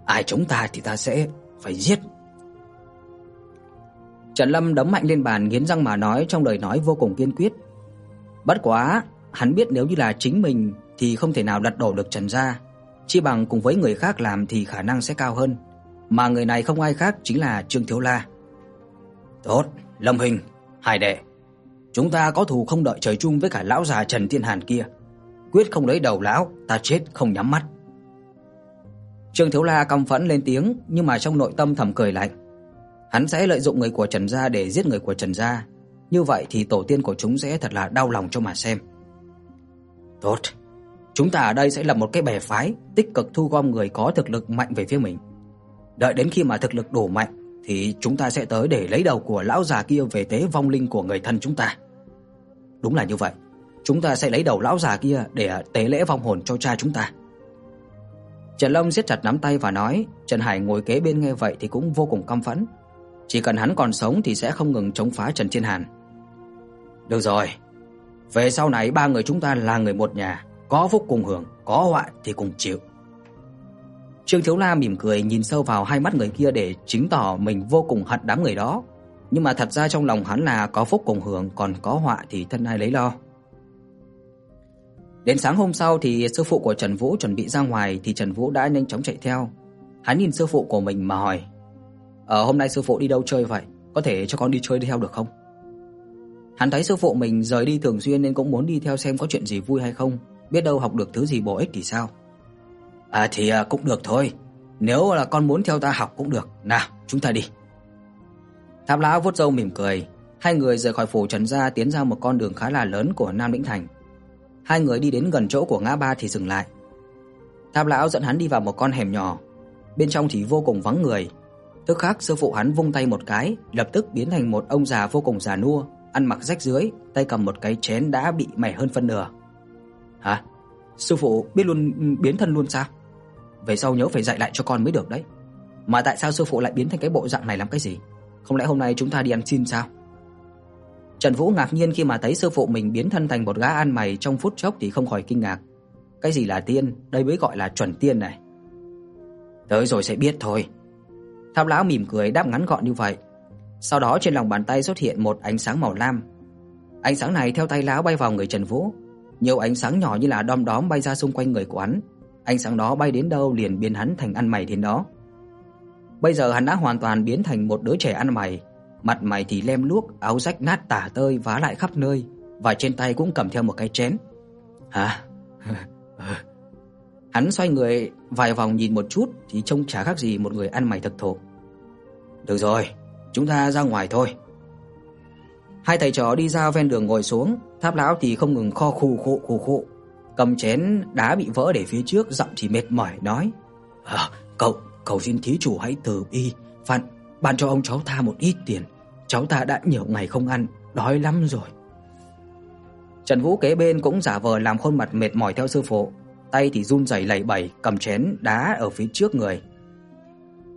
Ai chống ta thì ta sẽ phải giết. Trần Lâm đấm mạnh lên bàn nghiến răng mà nói trong lời nói vô cùng kiên quyết. Bất quá, hắn biết nếu như là chính mình thì không thể nào lật đổ được Trần gia, chi bằng cùng với người khác làm thì khả năng sẽ cao hơn, mà người này không ai khác chính là Trương Thiếu La. Tốt, Lâm Hình, Hải đệ, chúng ta có thù không đợi trời chung với cả lão già Trần Thiên Hàn kia, quyết không lấy đầu lão, ta chết không nhắm mắt. Trương Thiếu La căm phẫn lên tiếng, nhưng mà trong nội tâm thầm cười lạnh. Hắn sẽ lợi dụng người của Trần gia để giết người của Trần gia, như vậy thì tổ tiên của chúng sẽ thật là đau lòng cho mà xem. Tốt, chúng ta ở đây sẽ lập một cái bè phái, tích cực thu gom người có thực lực mạnh về phía mình. Đợi đến khi mà thực lực đủ mạnh thì chúng ta sẽ tới để lấy đầu của lão già kia về tế vong linh của người thân chúng ta. Đúng là như vậy, chúng ta sẽ lấy đầu lão già kia để à, tế lễ vong hồn cho cha chúng ta. Trần Lâm siết chặt nắm tay và nói, Trần Hải ngồi kế bên nghe vậy thì cũng vô cùng căm phẫn. Chỉ cần hắn còn sống thì sẽ không ngừng chống phá Trần Thiên Hàn. Được rồi, về sau này ba người chúng ta là người một nhà, có phúc cùng hưởng, có họa thì cùng chịu. Trương Thiếu La mỉm cười nhìn sâu vào hai mắt người kia để chứng tỏ mình vô cùng hận đám người đó, nhưng mà thật ra trong lòng hắn là có phúc cùng hưởng còn có họa thì thân ai lấy lo. Đến sáng hôm sau thì sư phụ của Trần Vũ chuẩn bị ra ngoài thì Trần Vũ đã nhanh chóng chạy theo. Hắn nhìn sư phụ của mình mà hỏi: "Ờ hôm nay sư phụ đi đâu chơi vậy? Có thể cho con đi chơi đi theo được không?" Hắn thấy sư phụ mình rời đi thường xuyên nên cũng muốn đi theo xem có chuyện gì vui hay không, biết đâu học được thứ gì bổ ích thì sao. À thì à, cũng được thôi, nếu là con muốn theo ta học cũng được. Nào, chúng ta đi. Tháp lão vuốt râu mỉm cười, hai người rời khỏi phủ Trần gia tiến ra một con đường khá là lớn của Nam Lĩnh thành. Hai người đi đến gần chỗ của ngã ba thì dừng lại. Tháp lão dẫn hắn đi vào một con hẻm nhỏ, bên trong thì vô cùng vắng người. Tức khắc sư phụ hắn vung tay một cái, lập tức biến thành một ông già vô cùng già nua, ăn mặc rách rưới, tay cầm một cái chén đã bị mẻ hơn phân nửa. "Hả? Sư phụ biết luôn biến thân luôn sao? Về sau nhớ phải dạy lại cho con mới được đấy. Mà tại sao sư phụ lại biến thành cái bộ dạng này làm cái gì? Không lẽ hôm nay chúng ta đi ăn xin sao?" Trần Vũ ngạc nhiên khi mà thấy sư phụ mình biến thân thành một gã ăn mày trong phút chốc thì không khỏi kinh ngạc. Cái gì là tiên, đây mới gọi là chuẩn tiên này. Tới rồi sẽ biết thôi. Tháp lão mỉm cười đáp ngắn gọn như vậy. Sau đó trên lòng bàn tay xuất hiện một ánh sáng màu lam. Ánh sáng này theo tay lão bay vào người Trần Vũ, nhiều ánh sáng nhỏ như là đom đóm bay ra xung quanh người của hắn. Ánh sáng đó bay đến đâu liền biến hắn thành ăn mày đến đó. Bây giờ hắn đã hoàn toàn biến thành một đứa trẻ ăn mày, mặt mày thì lem luốc, áo rách nát tả tơi vá lại khắp nơi, và trên tay cũng cầm theo một cái chén. Hả? Hắn xoay người vài vòng nhìn một chút thì trông chả khác gì một người ăn mày thực thụ. Được rồi, chúng ta ra ngoài thôi. Hai thầy trò đi ra ven đường ngồi xuống, Tháp lão thì không ngừng kho khụ khụ khụ khụ, cầm chén đá bị vỡ để phía trước, giọng chỉ mệt mỏi nói: "À, cậu, cầu xin thí chủ hãy từ bi, phận ban cho ông cháu ta một ít tiền, cháu ta đã nhiều ngày không ăn, đói lắm rồi." Trần Vũ kế bên cũng giả vờ làm khuôn mặt mệt mỏi theo sư phụ, tay thì run rẩy lẩy bẩy cầm chén đá ở phía trước người.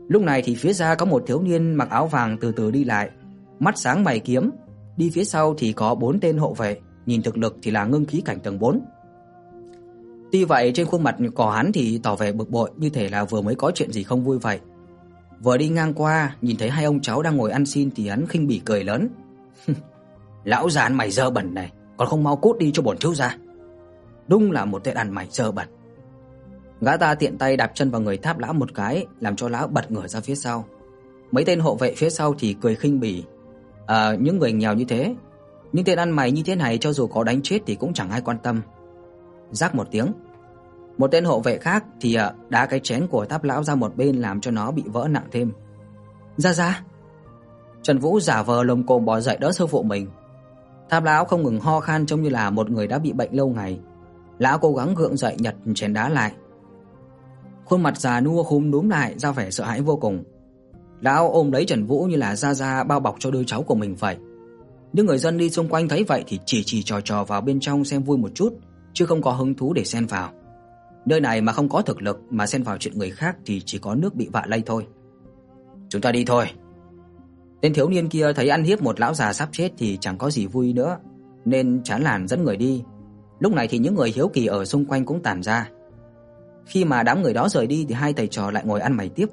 Lúc này thì phía xa có một thiếu niên mặc áo vàng từ từ đi lại, mắt sáng mày kiếm, đi phía sau thì có bốn tên hộ vệ, nhìn thực lực thì là ngưng khí cảnh tầng 4. Tuy vậy trên khuôn mặt của hắn thì tỏ vẻ bực bội như thể là vừa mới có chuyện gì không vui vậy. Vừa đi ngang qua, nhìn thấy hai ông cháu đang ngồi ăn xin thì hắn khinh bỉ cười lớn. "Lão già mày dơ bẩn này, còn không mau cút đi cho bổn thiếu gia." Đúng là một tên ăn mày dơ bẩn. Gã ta tiện tay đạp chân vào người Tháp lão một cái, làm cho lão bật ngửa ra phía sau. Mấy tên hộ vệ phía sau thì cười khinh bỉ. À, những người nghèo như thế, những tên ăn mày như thế này cho dù có đánh chết thì cũng chẳng ai quan tâm. Rắc một tiếng, một tên hộ vệ khác thì ờ, đá cái chén của Tháp lão ra một bên làm cho nó bị vỡ nặng thêm. "Ra ra." Trần Vũ giả vờ lồm cồm bò dậy đỡ sư phụ mình. Tháp lão không ngừng ho khan trông như là một người đã bị bệnh lâu ngày. Lão cố gắng gượng dậy nhặt chén đá lại. Khuôn mặt già nua khúm núm lại ra vẻ sợ hãi vô cùng. Lão ôm lấy Trần Vũ như là ra ra bao bọc cho đứa cháu của mình vậy. Những người dân đi xung quanh thấy vậy thì chỉ chỉ trò trò vào bên trong xem vui một chút, chứ không có hứng thú để xen vào. Nơi này mà không có thực lực mà xen vào chuyện người khác thì chỉ có nước bị vạ lây thôi. Chúng ta đi thôi. Tên thiếu niên kia thấy ăn hiếp một lão già sắp chết thì chẳng có gì vui nữa, nên chán làn dẫn người đi. Lúc này thì những người hiếu kỳ ở xung quanh cũng tản ra. Khi mà đám người đó rời đi thì hai thầy trò lại ngồi ăn mày tiếp.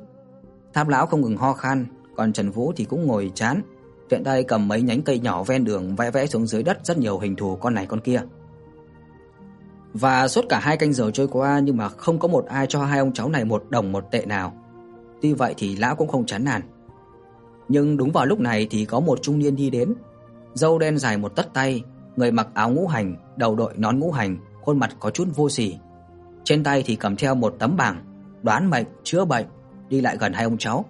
Tháp lão không ngừng ho khan, còn Trần Vũ thì cũng ngồi chán, tiện tay cầm mấy nhánh cây nhỏ ven đường vẽ vẽ xuống dưới đất rất nhiều hình thù con này con kia. Và suốt cả hai canh giờ trôi qua nhưng mà không có một ai cho hai ông cháu này một đồng một tệ nào. Tuy vậy thì lão cũng không chán nản. Nhưng đúng vào lúc này thì có một trung niên đi đến, râu đen dài một tấc tay, người mặc áo ngũ hành, đầu đội nón ngũ hành, khuôn mặt có chút vô sỉ. Trên tay thì cầm theo một tấm bảng đoán mệnh, chữa bệnh, đi lại gần hai ông cháu.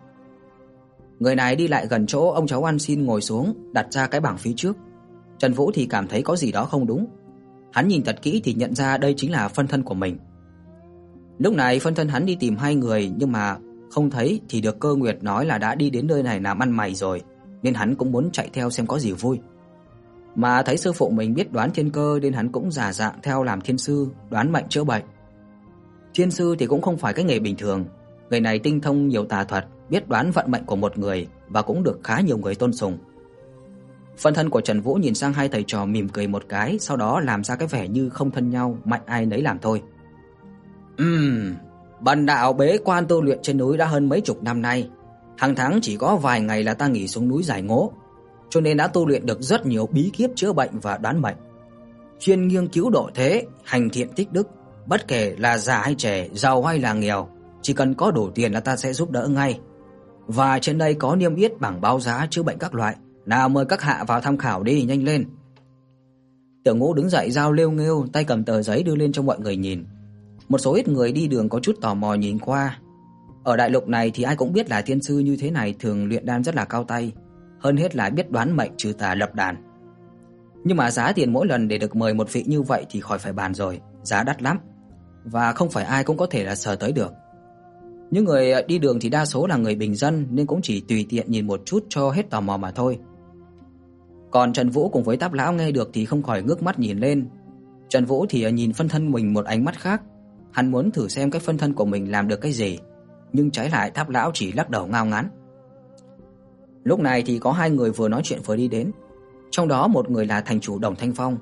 Người này đi lại gần chỗ ông cháu ăn xin ngồi xuống, đặt ra cái bảng phía trước. Trần Vũ thì cảm thấy có gì đó không đúng. Hắn nhìn thật kỹ thì nhận ra đây chính là phân thân của mình. Lúc này phân thân hắn đi tìm hai người nhưng mà không thấy thì được Cơ Nguyệt nói là đã đi đến nơi này làm ăn mày rồi, nên hắn cũng muốn chạy theo xem có gì vui. Mà thấy sư phụ mình biết đoán thiên cơ nên hắn cũng giả dạng theo làm thiên sư, đoán mệnh chữa bệnh. Thiên sư thì cũng không phải cái nghề bình thường, người này tinh thông nhiều tà thuật, biết đoán vận mệnh của một người và cũng được khá nhiều người tôn sùng. Phân thân của Trần Vũ nhìn sang hai thầy trò mỉm cười một cái, sau đó làm ra cái vẻ như không thân nhau, mạnh ai nấy làm thôi. Ừm, bần đạo bế quan tu luyện trên núi đã hơn mấy chục năm nay, hàng tháng chỉ có vài ngày là ta nghỉ xuống núi giải ngố, cho nên đã tu luyện được rất nhiều bí kíp chữa bệnh và đoán mệnh. Chuyên nghiên cứu độ thế, hành thiện tích đức, bất kể là già hay trẻ, giàu hay là nghèo, chỉ cần có đủ tiền là ta sẽ giúp đỡ ngay. Và trên đây có niêm yết bảng báo giá chữa bệnh các loại, nào mời các hạ vào tham khảo đi, nhanh lên. Tiểu Ngũ đứng dậy giao lêu nghêu, tay cầm tờ giấy đưa lên cho mọi người nhìn. Một số ít người đi đường có chút tò mò nhìn qua. Ở đại lục này thì ai cũng biết là tiên sư như thế này thường luyện đan rất là cao tay, hơn hết là biết đoán mệnh trừ tà lập đàn. Nhưng mà giá tiền mỗi lần để được mời một vị như vậy thì khỏi phải bàn rồi, giá đắt lắm và không phải ai cũng có thể là sờ tới được. Những người ờ, đi đường thì đa số là người bình dân nên cũng chỉ tùy tiện nhìn một chút cho hết tò mò mà thôi. Còn Trần Vũ cùng với Táp lão nghe được thì không khỏi ngước mắt nhìn lên. Trần Vũ thì ờ, nhìn phân thân mình một ánh mắt khác, hắn muốn thử xem cái phân thân của mình làm được cái gì, nhưng trái lại Tháp lão chỉ lắc đầu ngao ngán. Lúc này thì có hai người vừa nói chuyện vừa đi đến, trong đó một người là thành chủ Đồng Thanh Phong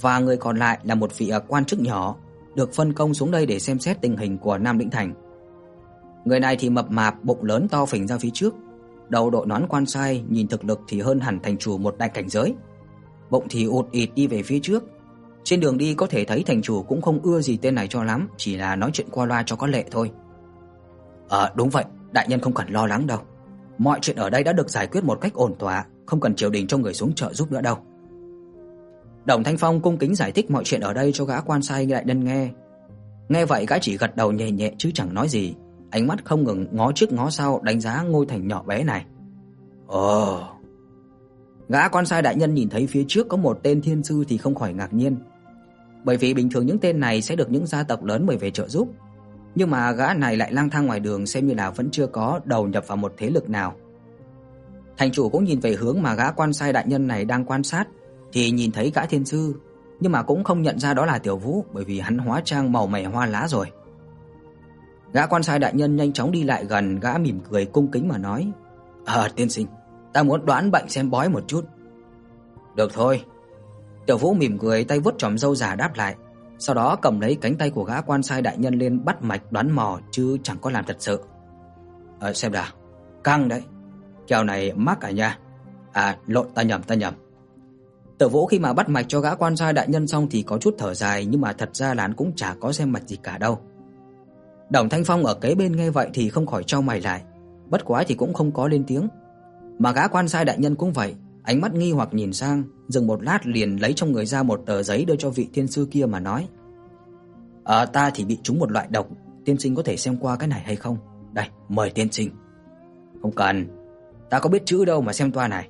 và người còn lại là một vị à, quan chức nhỏ được phân công xuống đây để xem xét tình hình của Nam Lĩnh Thành. Người này thì mập mạp, bụng lớn to phình ra phía trước, đầu đội nón quan sai, nhìn thực lực thì hơn hẳn thành chủ một đại cảnh giới. Bụng thì ụt ịt đi về phía trước. Trên đường đi có thể thấy thành chủ cũng không ưa gì tên này cho lắm, chỉ là nói chuyện qua loa cho có lệ thôi. Ờ đúng vậy, đại nhân không cần lo lắng đâu. Mọi chuyện ở đây đã được giải quyết một cách ổn thỏa, không cần triều đình cho người xuống trợ giúp nữa đâu. Đồng Thanh Phong cung kính giải thích mọi chuyện ở đây cho gã quan sai đại nhân nghe. Nghe vậy gã chỉ gật đầu nhẹ nhẹ chứ chẳng nói gì, ánh mắt không ngừng ngó trước ngó sau đánh giá ngôi thành nhỏ bé này. Ồ. Gã quan sai đại nhân nhìn thấy phía trước có một tên thiên sư thì không khỏi ngạc nhiên. Bởi vì bình thường những tên này sẽ được những gia tộc lớn mời về trợ giúp, nhưng mà gã này lại lang thang ngoài đường xem như là vẫn chưa có đầu nhập vào một thế lực nào. Thành chủ cũng nhìn về hướng mà gã quan sai đại nhân này đang quan sát, thì nhìn thấy gã thiên sư, nhưng mà cũng không nhận ra đó là Tiểu Vũ bởi vì hắn hóa trang màu mè hoa lá rồi. Gã quan sai đại nhân nhanh chóng đi lại gần, gã mỉm cười cung kính mà nói: "À, tiên sinh, ta muốn đoán bệnh xem bói một chút." "Được thôi." Tiểu Vũ mỉm cười, tay vuốt chòm râu già đáp lại, sau đó cầm lấy cánh tay của gã quan sai đại nhân lên bắt mạch đoán mò chứ chẳng có làm thật sự. "Ờ xem đã căng đấy. Kèo này mắc cả nha." À, lộn ta nhầm, ta nhầm. Tử Vũ khi mà bắt mạch cho gã quan sai đại nhân xong thì có chút thở dài nhưng mà thật ra là hắn cũng chả có xem mạch gì cả đâu. Đồng Thanh Phong ở kế bên nghe vậy thì không khỏi chau mày lại, bất quá thì cũng không có lên tiếng. Mà gã quan sai đại nhân cũng vậy, ánh mắt nghi hoặc nhìn sang, dừng một lát liền lấy trong người ra một tờ giấy đưa cho vị thiên sư kia mà nói: "Ờ ta thì bị trúng một loại độc, tiên sinh có thể xem qua cái này hay không? Đây, mời tiên sinh." "Không cần, ta có biết chữ đâu mà xem toa này."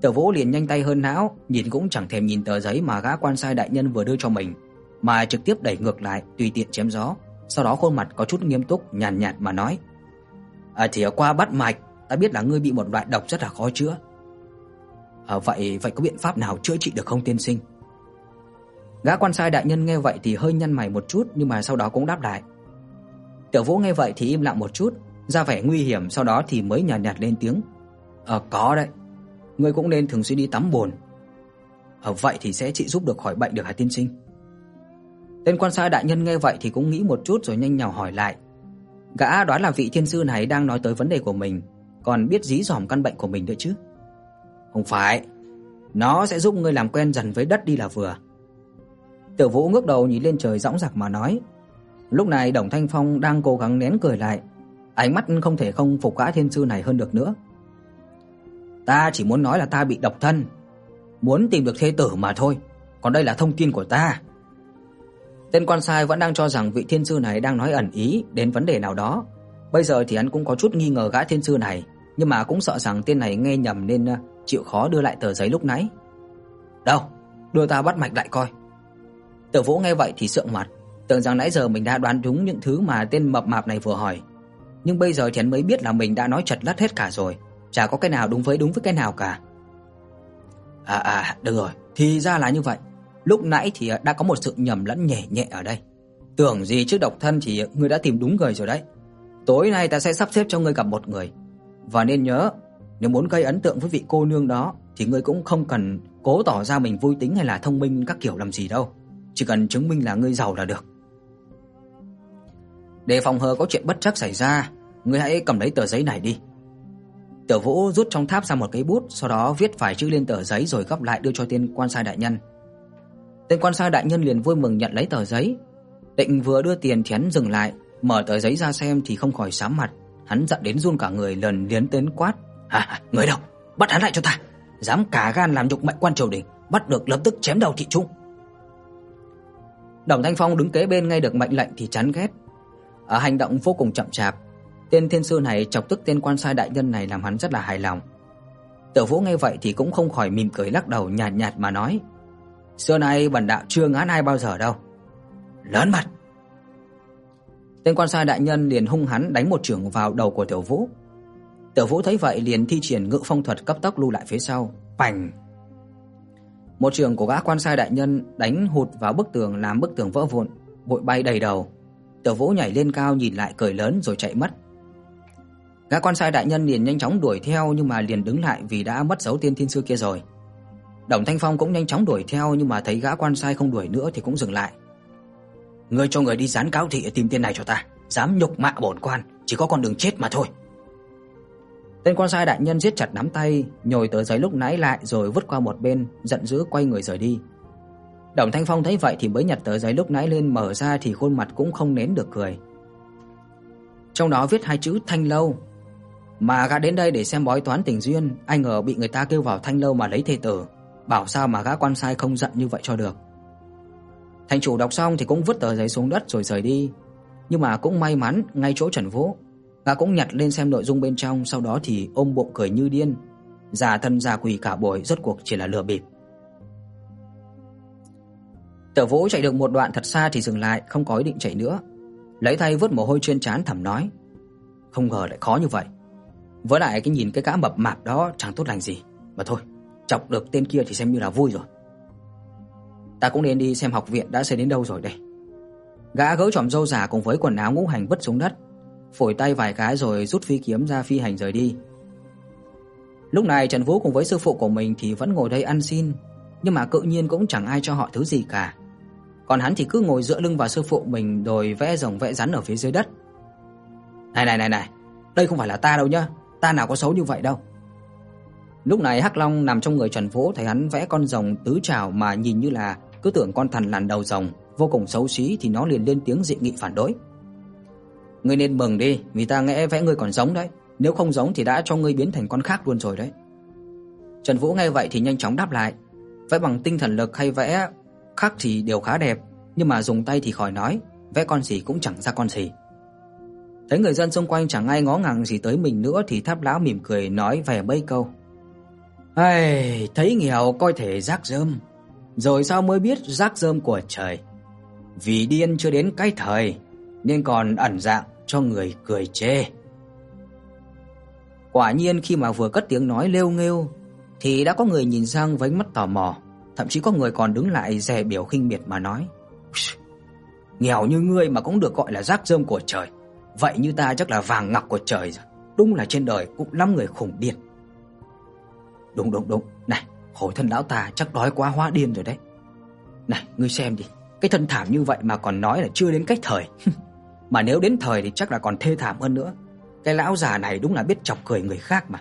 tờ Vũ liền nhanh tay hơn não, nhìn cũng chẳng thèm nhìn tờ giấy mà gã quan sai đại nhân vừa đưa cho mình, mà trực tiếp đẩy ngược lại tùy tiện chém gió, sau đó khuôn mặt có chút nghiêm túc nhàn nhạt, nhạt mà nói: ờ, "À thì qua bắt mạch, ta biết là ngươi bị một loại độc rất là khó chữa. À vậy vậy có biện pháp nào chữa trị được không tiên sinh?" Gã quan sai đại nhân nghe vậy thì hơi nhăn mày một chút nhưng mà sau đó cũng đáp lại. Tiểu Vũ nghe vậy thì im lặng một chút, ra vẻ nguy hiểm sau đó thì mới nhàn nhạt, nhạt lên tiếng: "Ờ có đấy." ngươi cũng nên thường xuyên đi tắm bồn. Ở vậy thì sẽ trị giúp được khỏi bệnh được hả tiên sinh? Tên quan sai đại nhân nghe vậy thì cũng nghĩ một chút rồi nhanh nhảu hỏi lại. Gã đoán là vị thiên sư này đang nói tới vấn đề của mình, còn biết dí dỏm căn bệnh của mình nữa chứ. Không phải, nó sẽ giúp ngươi làm quen dần với đất đi là vừa. Tiểu Vũ ngước đầu nhìn lên trời dõng dạc mà nói. Lúc này Đồng Thanh Phong đang cố gắng nén cười lại, ánh mắt không thể không phục gã thiên sư này hơn được nữa. Ta chỉ muốn nói là ta bị độc thân, muốn tìm được thê tử mà thôi, còn đây là thông tin của ta." Tên quan sai vẫn đang cho rằng vị thiên sư này đang nói ẩn ý đến vấn đề nào đó. Bây giờ thì hắn cũng có chút nghi ngờ gã thiên sư này, nhưng mà cũng sợ rằng tên này nghe nhầm nên chịu khó đưa lại tờ giấy lúc nãy. "Đâu, đưa ta bắt mạch lại coi." Tử Vũ nghe vậy thì sượng mặt, tưởng rằng nãy giờ mình đã đoán đúng những thứ mà tên mập mạp này vừa hỏi, nhưng bây giờ thì hắn mới biết là mình đã nói chật lất hết cả rồi chả có cái nào đúng với đúng với cái nào cả. À à, được rồi, thì ra là như vậy. Lúc nãy thì đã có một sự nhầm lẫn nhẹ nhẹ ở đây. Tưởng gì trước độc thân thì ngươi đã tìm đúng người rồi đấy. Tối nay ta sẽ sắp xếp cho ngươi gặp một người. Và nên nhớ, nếu muốn gây ấn tượng với vị cô nương đó thì ngươi cũng không cần cố tỏ ra mình vui tính hay là thông minh các kiểu làm gì đâu, chỉ cần chứng minh là ngươi giàu là được. Để phòng hờ có chuyện bất trắc xảy ra, ngươi hãy cầm lấy tờ giấy này đi. Tiểu Vũ rút trong tháp ra một cây bút, sau đó viết vài chữ lên tờ giấy rồi gấp lại đưa cho tên quan sai đại nhân. Tên quan sai đại nhân liền vui mừng nhận lấy tờ giấy. Định vừa đưa tiền thì hắn dừng lại, mở tờ giấy ra xem thì không khỏi sám mặt, hắn giận đến run cả người lần liến đến quát: "À, người đâu? Bắt hắn lại cho ta! Dám cả gan làm nhục mệnh quan triều đình, bắt được lập tức chém đầu thị trung." Đồng Thanh Phong đứng kế bên nghe được mệnh lệnh thì chán ghét. Ở hành động vô cùng chậm chạp, Tên thiên sư này chọc tức tên quan sai đại nhân này làm hắn rất là hài lòng. Tiểu Vũ nghe vậy thì cũng không khỏi mỉm cười lắc đầu nhạt nhạt mà nói: "Xưa nay bản đạo chưa ngán ai bao giờ đâu." Lớn mặt. Tên quan sai đại nhân liền hung hãn đánh một chưởng vào đầu của Tiểu Vũ. Tiểu Vũ thấy vậy liền thi triển ngự phong thuật cấp tốc lùi lại phía sau, bành. Một trường của gã quan sai đại nhân đánh hụt vào bức tường làm bức tường vỡ vụn, bụi bay đầy đầu. Tiểu Vũ nhảy lên cao nhìn lại cười lớn rồi chạy mất. Gã quan sai đại nhân liền nhanh chóng đuổi theo nhưng mà liền đứng lại vì đã mất dấu tiên thiên sư kia rồi. Đồng Thanh Phong cũng nhanh chóng đuổi theo nhưng mà thấy gã quan sai không đuổi nữa thì cũng dừng lại. Ngươi cho người đi dán cáo thị tìm tên này cho ta, dám nhục mạ bổn quan, chỉ có con đường chết mà thôi. Tên quan sai đại nhân siết chặt nắm tay, nhồi tờ giấy lúc nãy lại rồi vứt qua một bên, giận dữ quay người rời đi. Đồng Thanh Phong thấy vậy thì mới nhặt tờ giấy lúc nãy lên mở ra thì khuôn mặt cũng không nén được cười. Trong đó viết hai chữ Thanh lâu, mà gã đến đây để xem bói toán tình duyên, ai ngờ bị người ta kêu vào thanh lâu mà lấy thê tử, bảo sao mà gã quan sai không giận như vậy cho được. Thành chủ đọc xong thì cũng vứt tờ giấy xuống đất rồi rời đi, nhưng mà cũng may mắn ngay chỗ Trần Vũ, gã cũng nhặt lên xem nội dung bên trong, sau đó thì ôm bụng cười như điên, giả thân giả quỷ cả buổi rốt cuộc chỉ là lừa bịp. Tiểu Vũ chạy được một đoạn thật xa thì dừng lại, không có ý định chạy nữa. Lấy tay vớt mồ hôi trên trán thầm nói: "Không ngờ lại khó như vậy." Với lại cái nhìn cái gã mập mạp đó chẳng tốt lành gì, mà thôi, chọc được tên kia thì xem như là vui rồi. Ta cũng nên đi xem học viện đã xây đến đâu rồi đây. Gã gỡ chòm râu giả cùng với quần áo ngũ hành vứt xuống đất, phủi tay vài cái rồi rút phi kiếm ra phi hành rời đi. Lúc này Trần Vũ cùng với sư phụ của mình thì vẫn ngồi đây ăn xin, nhưng mà cự nhiên cũng chẳng ai cho họ thứ gì cả. Còn hắn thì cứ ngồi dựa lưng vào sư phụ mình rồi vẽ rồng vẽ rắn ở phía dưới đất. Này này này này, đây không phải là ta đâu nhá, ta nào có xấu như vậy đâu. Lúc này Hắc Long nằm trong người Trần Vũ thấy hắn vẽ con rồng tứ trảo mà nhìn như là cứ tưởng con thần lằn đầu rồng, vô cùng xấu xí thì nó liền lên tiếng dị nghị phản đối. Ngươi nên mừng đi, vì ta nghe vẽ ngươi còn giống đấy, nếu không giống thì đã cho ngươi biến thành con khác luôn rồi đấy. Trần Vũ nghe vậy thì nhanh chóng đáp lại, vẽ bằng tinh thần lực hay vẽ khác thì đều khá đẹp, nhưng mà dùng tay thì khỏi nói, vẽ con gì cũng chẳng ra con gì. Thấy người dân xung quanh chẳng ai ngó ngàng gì tới mình nữa thì Tháp lão mỉm cười nói vẻ mấy câu. Ai, thấy nghèo coi thể rác rơm, rồi sao mới biết rác rơm của trời. Vì điên chưa đến cái thời nên còn ẩn dạng cho người cười chê. Quả nhiên khi mà vừa cất tiếng nói lêu nghêu thì đã có người nhìn sang với mắt tò mò, thậm chí có người còn đứng lại dè biểu khinh miệt mà nói: "Nghèo như ngươi mà cũng được gọi là rác rơm của trời, vậy như ta chắc là vàng ngọc của trời rồi, đúng là trên đời cũng lắm người khủng điên." Đúng đúng đúng, này, hồi thân lão ta chắc đói quá hóa điên rồi đấy. Này, ngươi xem đi, cái thân thảm như vậy mà còn nói là chưa đến cách thời. mà nếu đến thời thì chắc là còn thê thảm hơn nữa. Cái lão già này đúng là biết chọc cười người khác mà.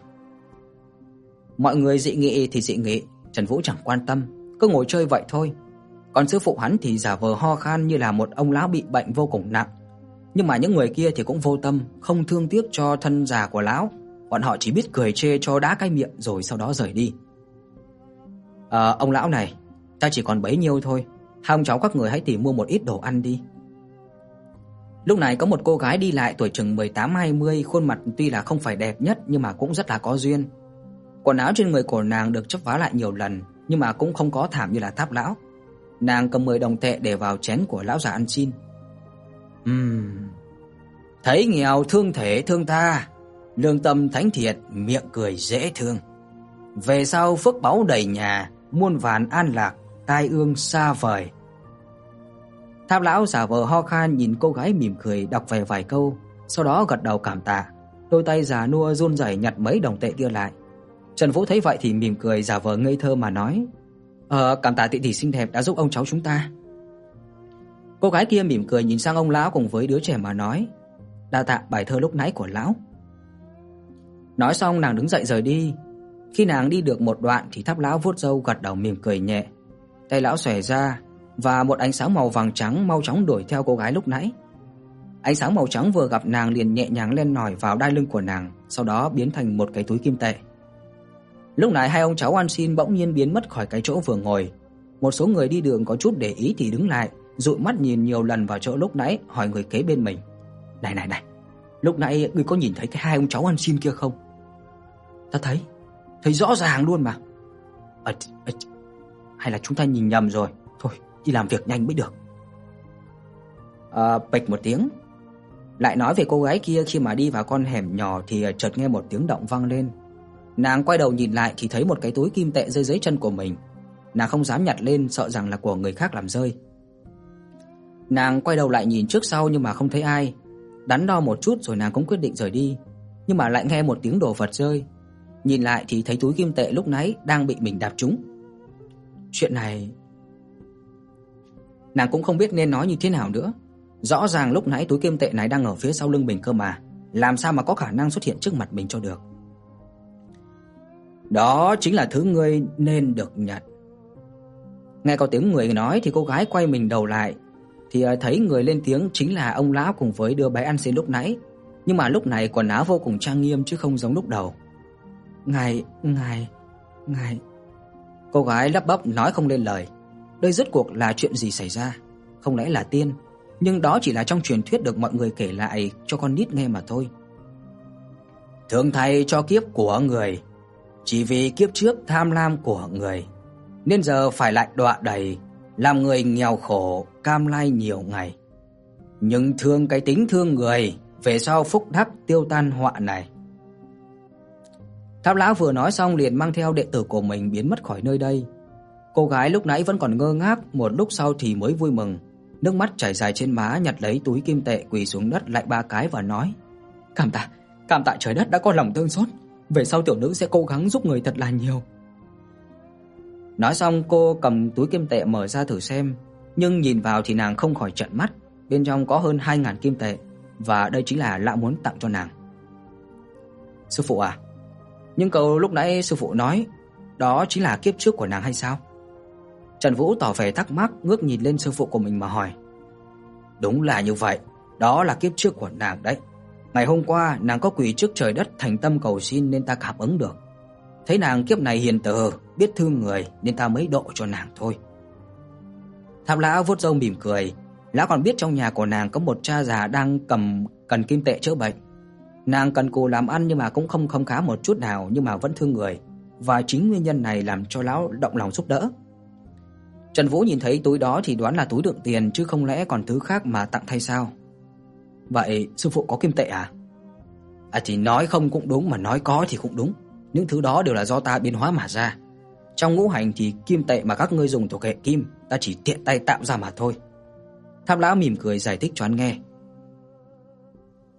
Mọi người dị nghị thì dị nghị, Trần Vũ chẳng quan tâm, cứ ngồi chơi vậy thôi. Còn sư phụ hắn thì giả vờ ho khan như là một ông lão bị bệnh vô cùng nặng. Nhưng mà những người kia thì cũng vô tâm, không thương tiếc cho thân già của lão, bọn họ chỉ biết cười chê cho đã cái miệng rồi sau đó rời đi. "À, ông lão này, ta chỉ còn bấy nhiêu thôi, hai ông cháu các người hãy tìm mua một ít đồ ăn đi." Lúc này có một cô gái đi lại tuổi chừng 18-20, khuôn mặt tuy là không phải đẹp nhất nhưng mà cũng rất là có duyên. Quần áo trên người của nàng được chấp vá lại nhiều lần, nhưng mà cũng không có thảm như là Tháp lão. Nàng cầm 10 đồng tệ để vào chén của lão già ăn xin. Ừm. Thấy nghèo thương thể thương ta, lương tâm thánh thiện, miệng cười dễ thương. Về sau phước báu đầy nhà, muôn vàn an lạc, tai ương xa vời. Tháp lão giả vờ ho khan nhìn cô gái mỉm cười đọc về vài câu, sau đó gật đầu cảm tạ, đôi tay già nua run rẩy nhặt mấy đồng tệ kia lại. Trần Vũ thấy vậy thì mỉm cười giả vờ ngây thơ mà nói: "Ờ, cảm tạ tỷ tỷ xinh đẹp đã giúp ông cháu chúng ta." Cô gái kia mỉm cười nhìn sang ông lão cùng với đứa trẻ mà nói: "Đa tạ bài thơ lúc nãy của lão." Nói xong nàng đứng dậy rời đi. Khi nàng đi được một đoạn thì Tháp lão vuốt râu gật đầu mỉm cười nhẹ. Tay lão xòe ra và một ánh sáng màu vàng trắng mau chóng đuổi theo cô gái lúc nãy. Ánh sáng màu trắng vừa gặp nàng liền nhẹ nhàng len lỏi vào đai lưng của nàng, sau đó biến thành một cái túi kim tệ. Lúc này hai ông cháu An xin bỗng nhiên biến mất khỏi cái chỗ vừa ngồi. Một số người đi đường có chút để ý thì đứng lại, dụi mắt nhìn nhiều lần vào chỗ lúc nãy, hỏi người kế bên mình. "Này này này, lúc nãy ngươi có nhìn thấy cái hai ông cháu An xin kia không?" "Ta thấy, thấy rõ ràng luôn mà." "À, à hay là chúng ta nhìn nhầm rồi? Thôi, thì làm việc nhanh mới được." Ờ, à, bịch một tiếng. Lại nói về cô gái kia khi mà đi vào con hẻm nhỏ thì chợt nghe một tiếng động vang lên. Nàng quay đầu nhìn lại thì thấy một cái túi kim tệ rơi dưới chân của mình. Nàng không dám nhặt lên sợ rằng là của người khác làm rơi. Nàng quay đầu lại nhìn trước sau nhưng mà không thấy ai. Đắn đo một chút rồi nàng cũng quyết định rời đi, nhưng mà lại nghe một tiếng đồ vật rơi. Nhìn lại thì thấy túi kim tệ lúc nãy đang bị mình đạp trúng. Chuyện này nàng cũng không biết nên nói như thế nào nữa. Rõ ràng lúc nãy túi kim tệ này đang ở phía sau lưng mình cơ mà, làm sao mà có khả năng xuất hiện trước mặt mình cho được. Đó chính là thứ ngươi nên được nhận. Nghe có tiếng người nói thì cô gái quay mình đầu lại thì ờ, thấy người lên tiếng chính là ông lão cùng với đứa bé ăn xin lúc nãy, nhưng mà lúc này quần áo vô cùng trang nghiêm chứ không giống lúc đầu. "Ngài, ngài, ngài." Cô gái lắp bắp nói không lên lời. Đây rốt cuộc là chuyện gì xảy ra? Không lẽ là tiên? Nhưng đó chỉ là trong truyền thuyết được mọi người kể lại cho con nít nghe mà thôi. Thương thay cho kiếp của người, chỉ vì kiếp trước tham lam của người, nên giờ phải lại đọa đầy, làm người nghèo khổ, cam lai nhiều ngày. Nhưng thương cái tính thương người, về sau phúc đắc tiêu tan họa này. Tháp lão vừa nói xong liền mang theo đệ tử của mình biến mất khỏi nơi đây. Cô gái lúc nãy vẫn còn ngơ ngác, một lúc sau thì mới vui mừng, nước mắt chảy dài trên má, nhặt lấy túi kim tệ quỳ xuống đất lại ba cái và nói: "Cảm tạ, cảm tạ trời đất đã có lòng thương xót, về sau tiểu nữ sẽ cố gắng giúp người thật là nhiều." Nói xong cô cầm túi kim tệ mở ra thử xem, nhưng nhìn vào thì nàng không khỏi trợn mắt, bên trong có hơn 2000 kim tệ và đây chính là lão muốn tặng cho nàng. "Sư phụ à, nhưng câu lúc nãy sư phụ nói, đó chính là kiếp trước của nàng hay sao?" Trần Vũ tỏ vẻ thắc mắc, ngước nhìn lên sư phụ của mình mà hỏi. "Đúng là như vậy, đó là kiếp trước của nàng đấy. Ngày hôm qua nàng có quỳ trước trời đất thành tâm cầu xin nên ta cảm ứng được. Thấy nàng kiếp này hiền từ, biết thương người nên ta mới độ cho nàng thôi." Tham lão vuốt râu mỉm cười, lão còn biết trong nhà của nàng có một cha già đang cầm cần kim tệ chữa bệnh. Nàng cần cù làm ăn nhưng mà cũng không không khá một chút nào nhưng mà vẫn thương người, và chính nguyên nhân này làm cho lão động lòng giúp đỡ. Trần Vũ nhìn thấy túi đó thì đoán là túi đựng tiền chứ không lẽ còn thứ khác mà tặng thay sao? Vậy sư phụ có kim tệ à? À thì nói không cũng đúng mà nói có thì cũng đúng. Những thứ đó đều là do ta biến hóa mà ra. Trong ngũ hành thì kim tệ mà các ngươi dùng thuộc hệ kim, ta chỉ tiện tay tạo ra mà thôi. Tham lão mỉm cười giải thích cho hắn nghe.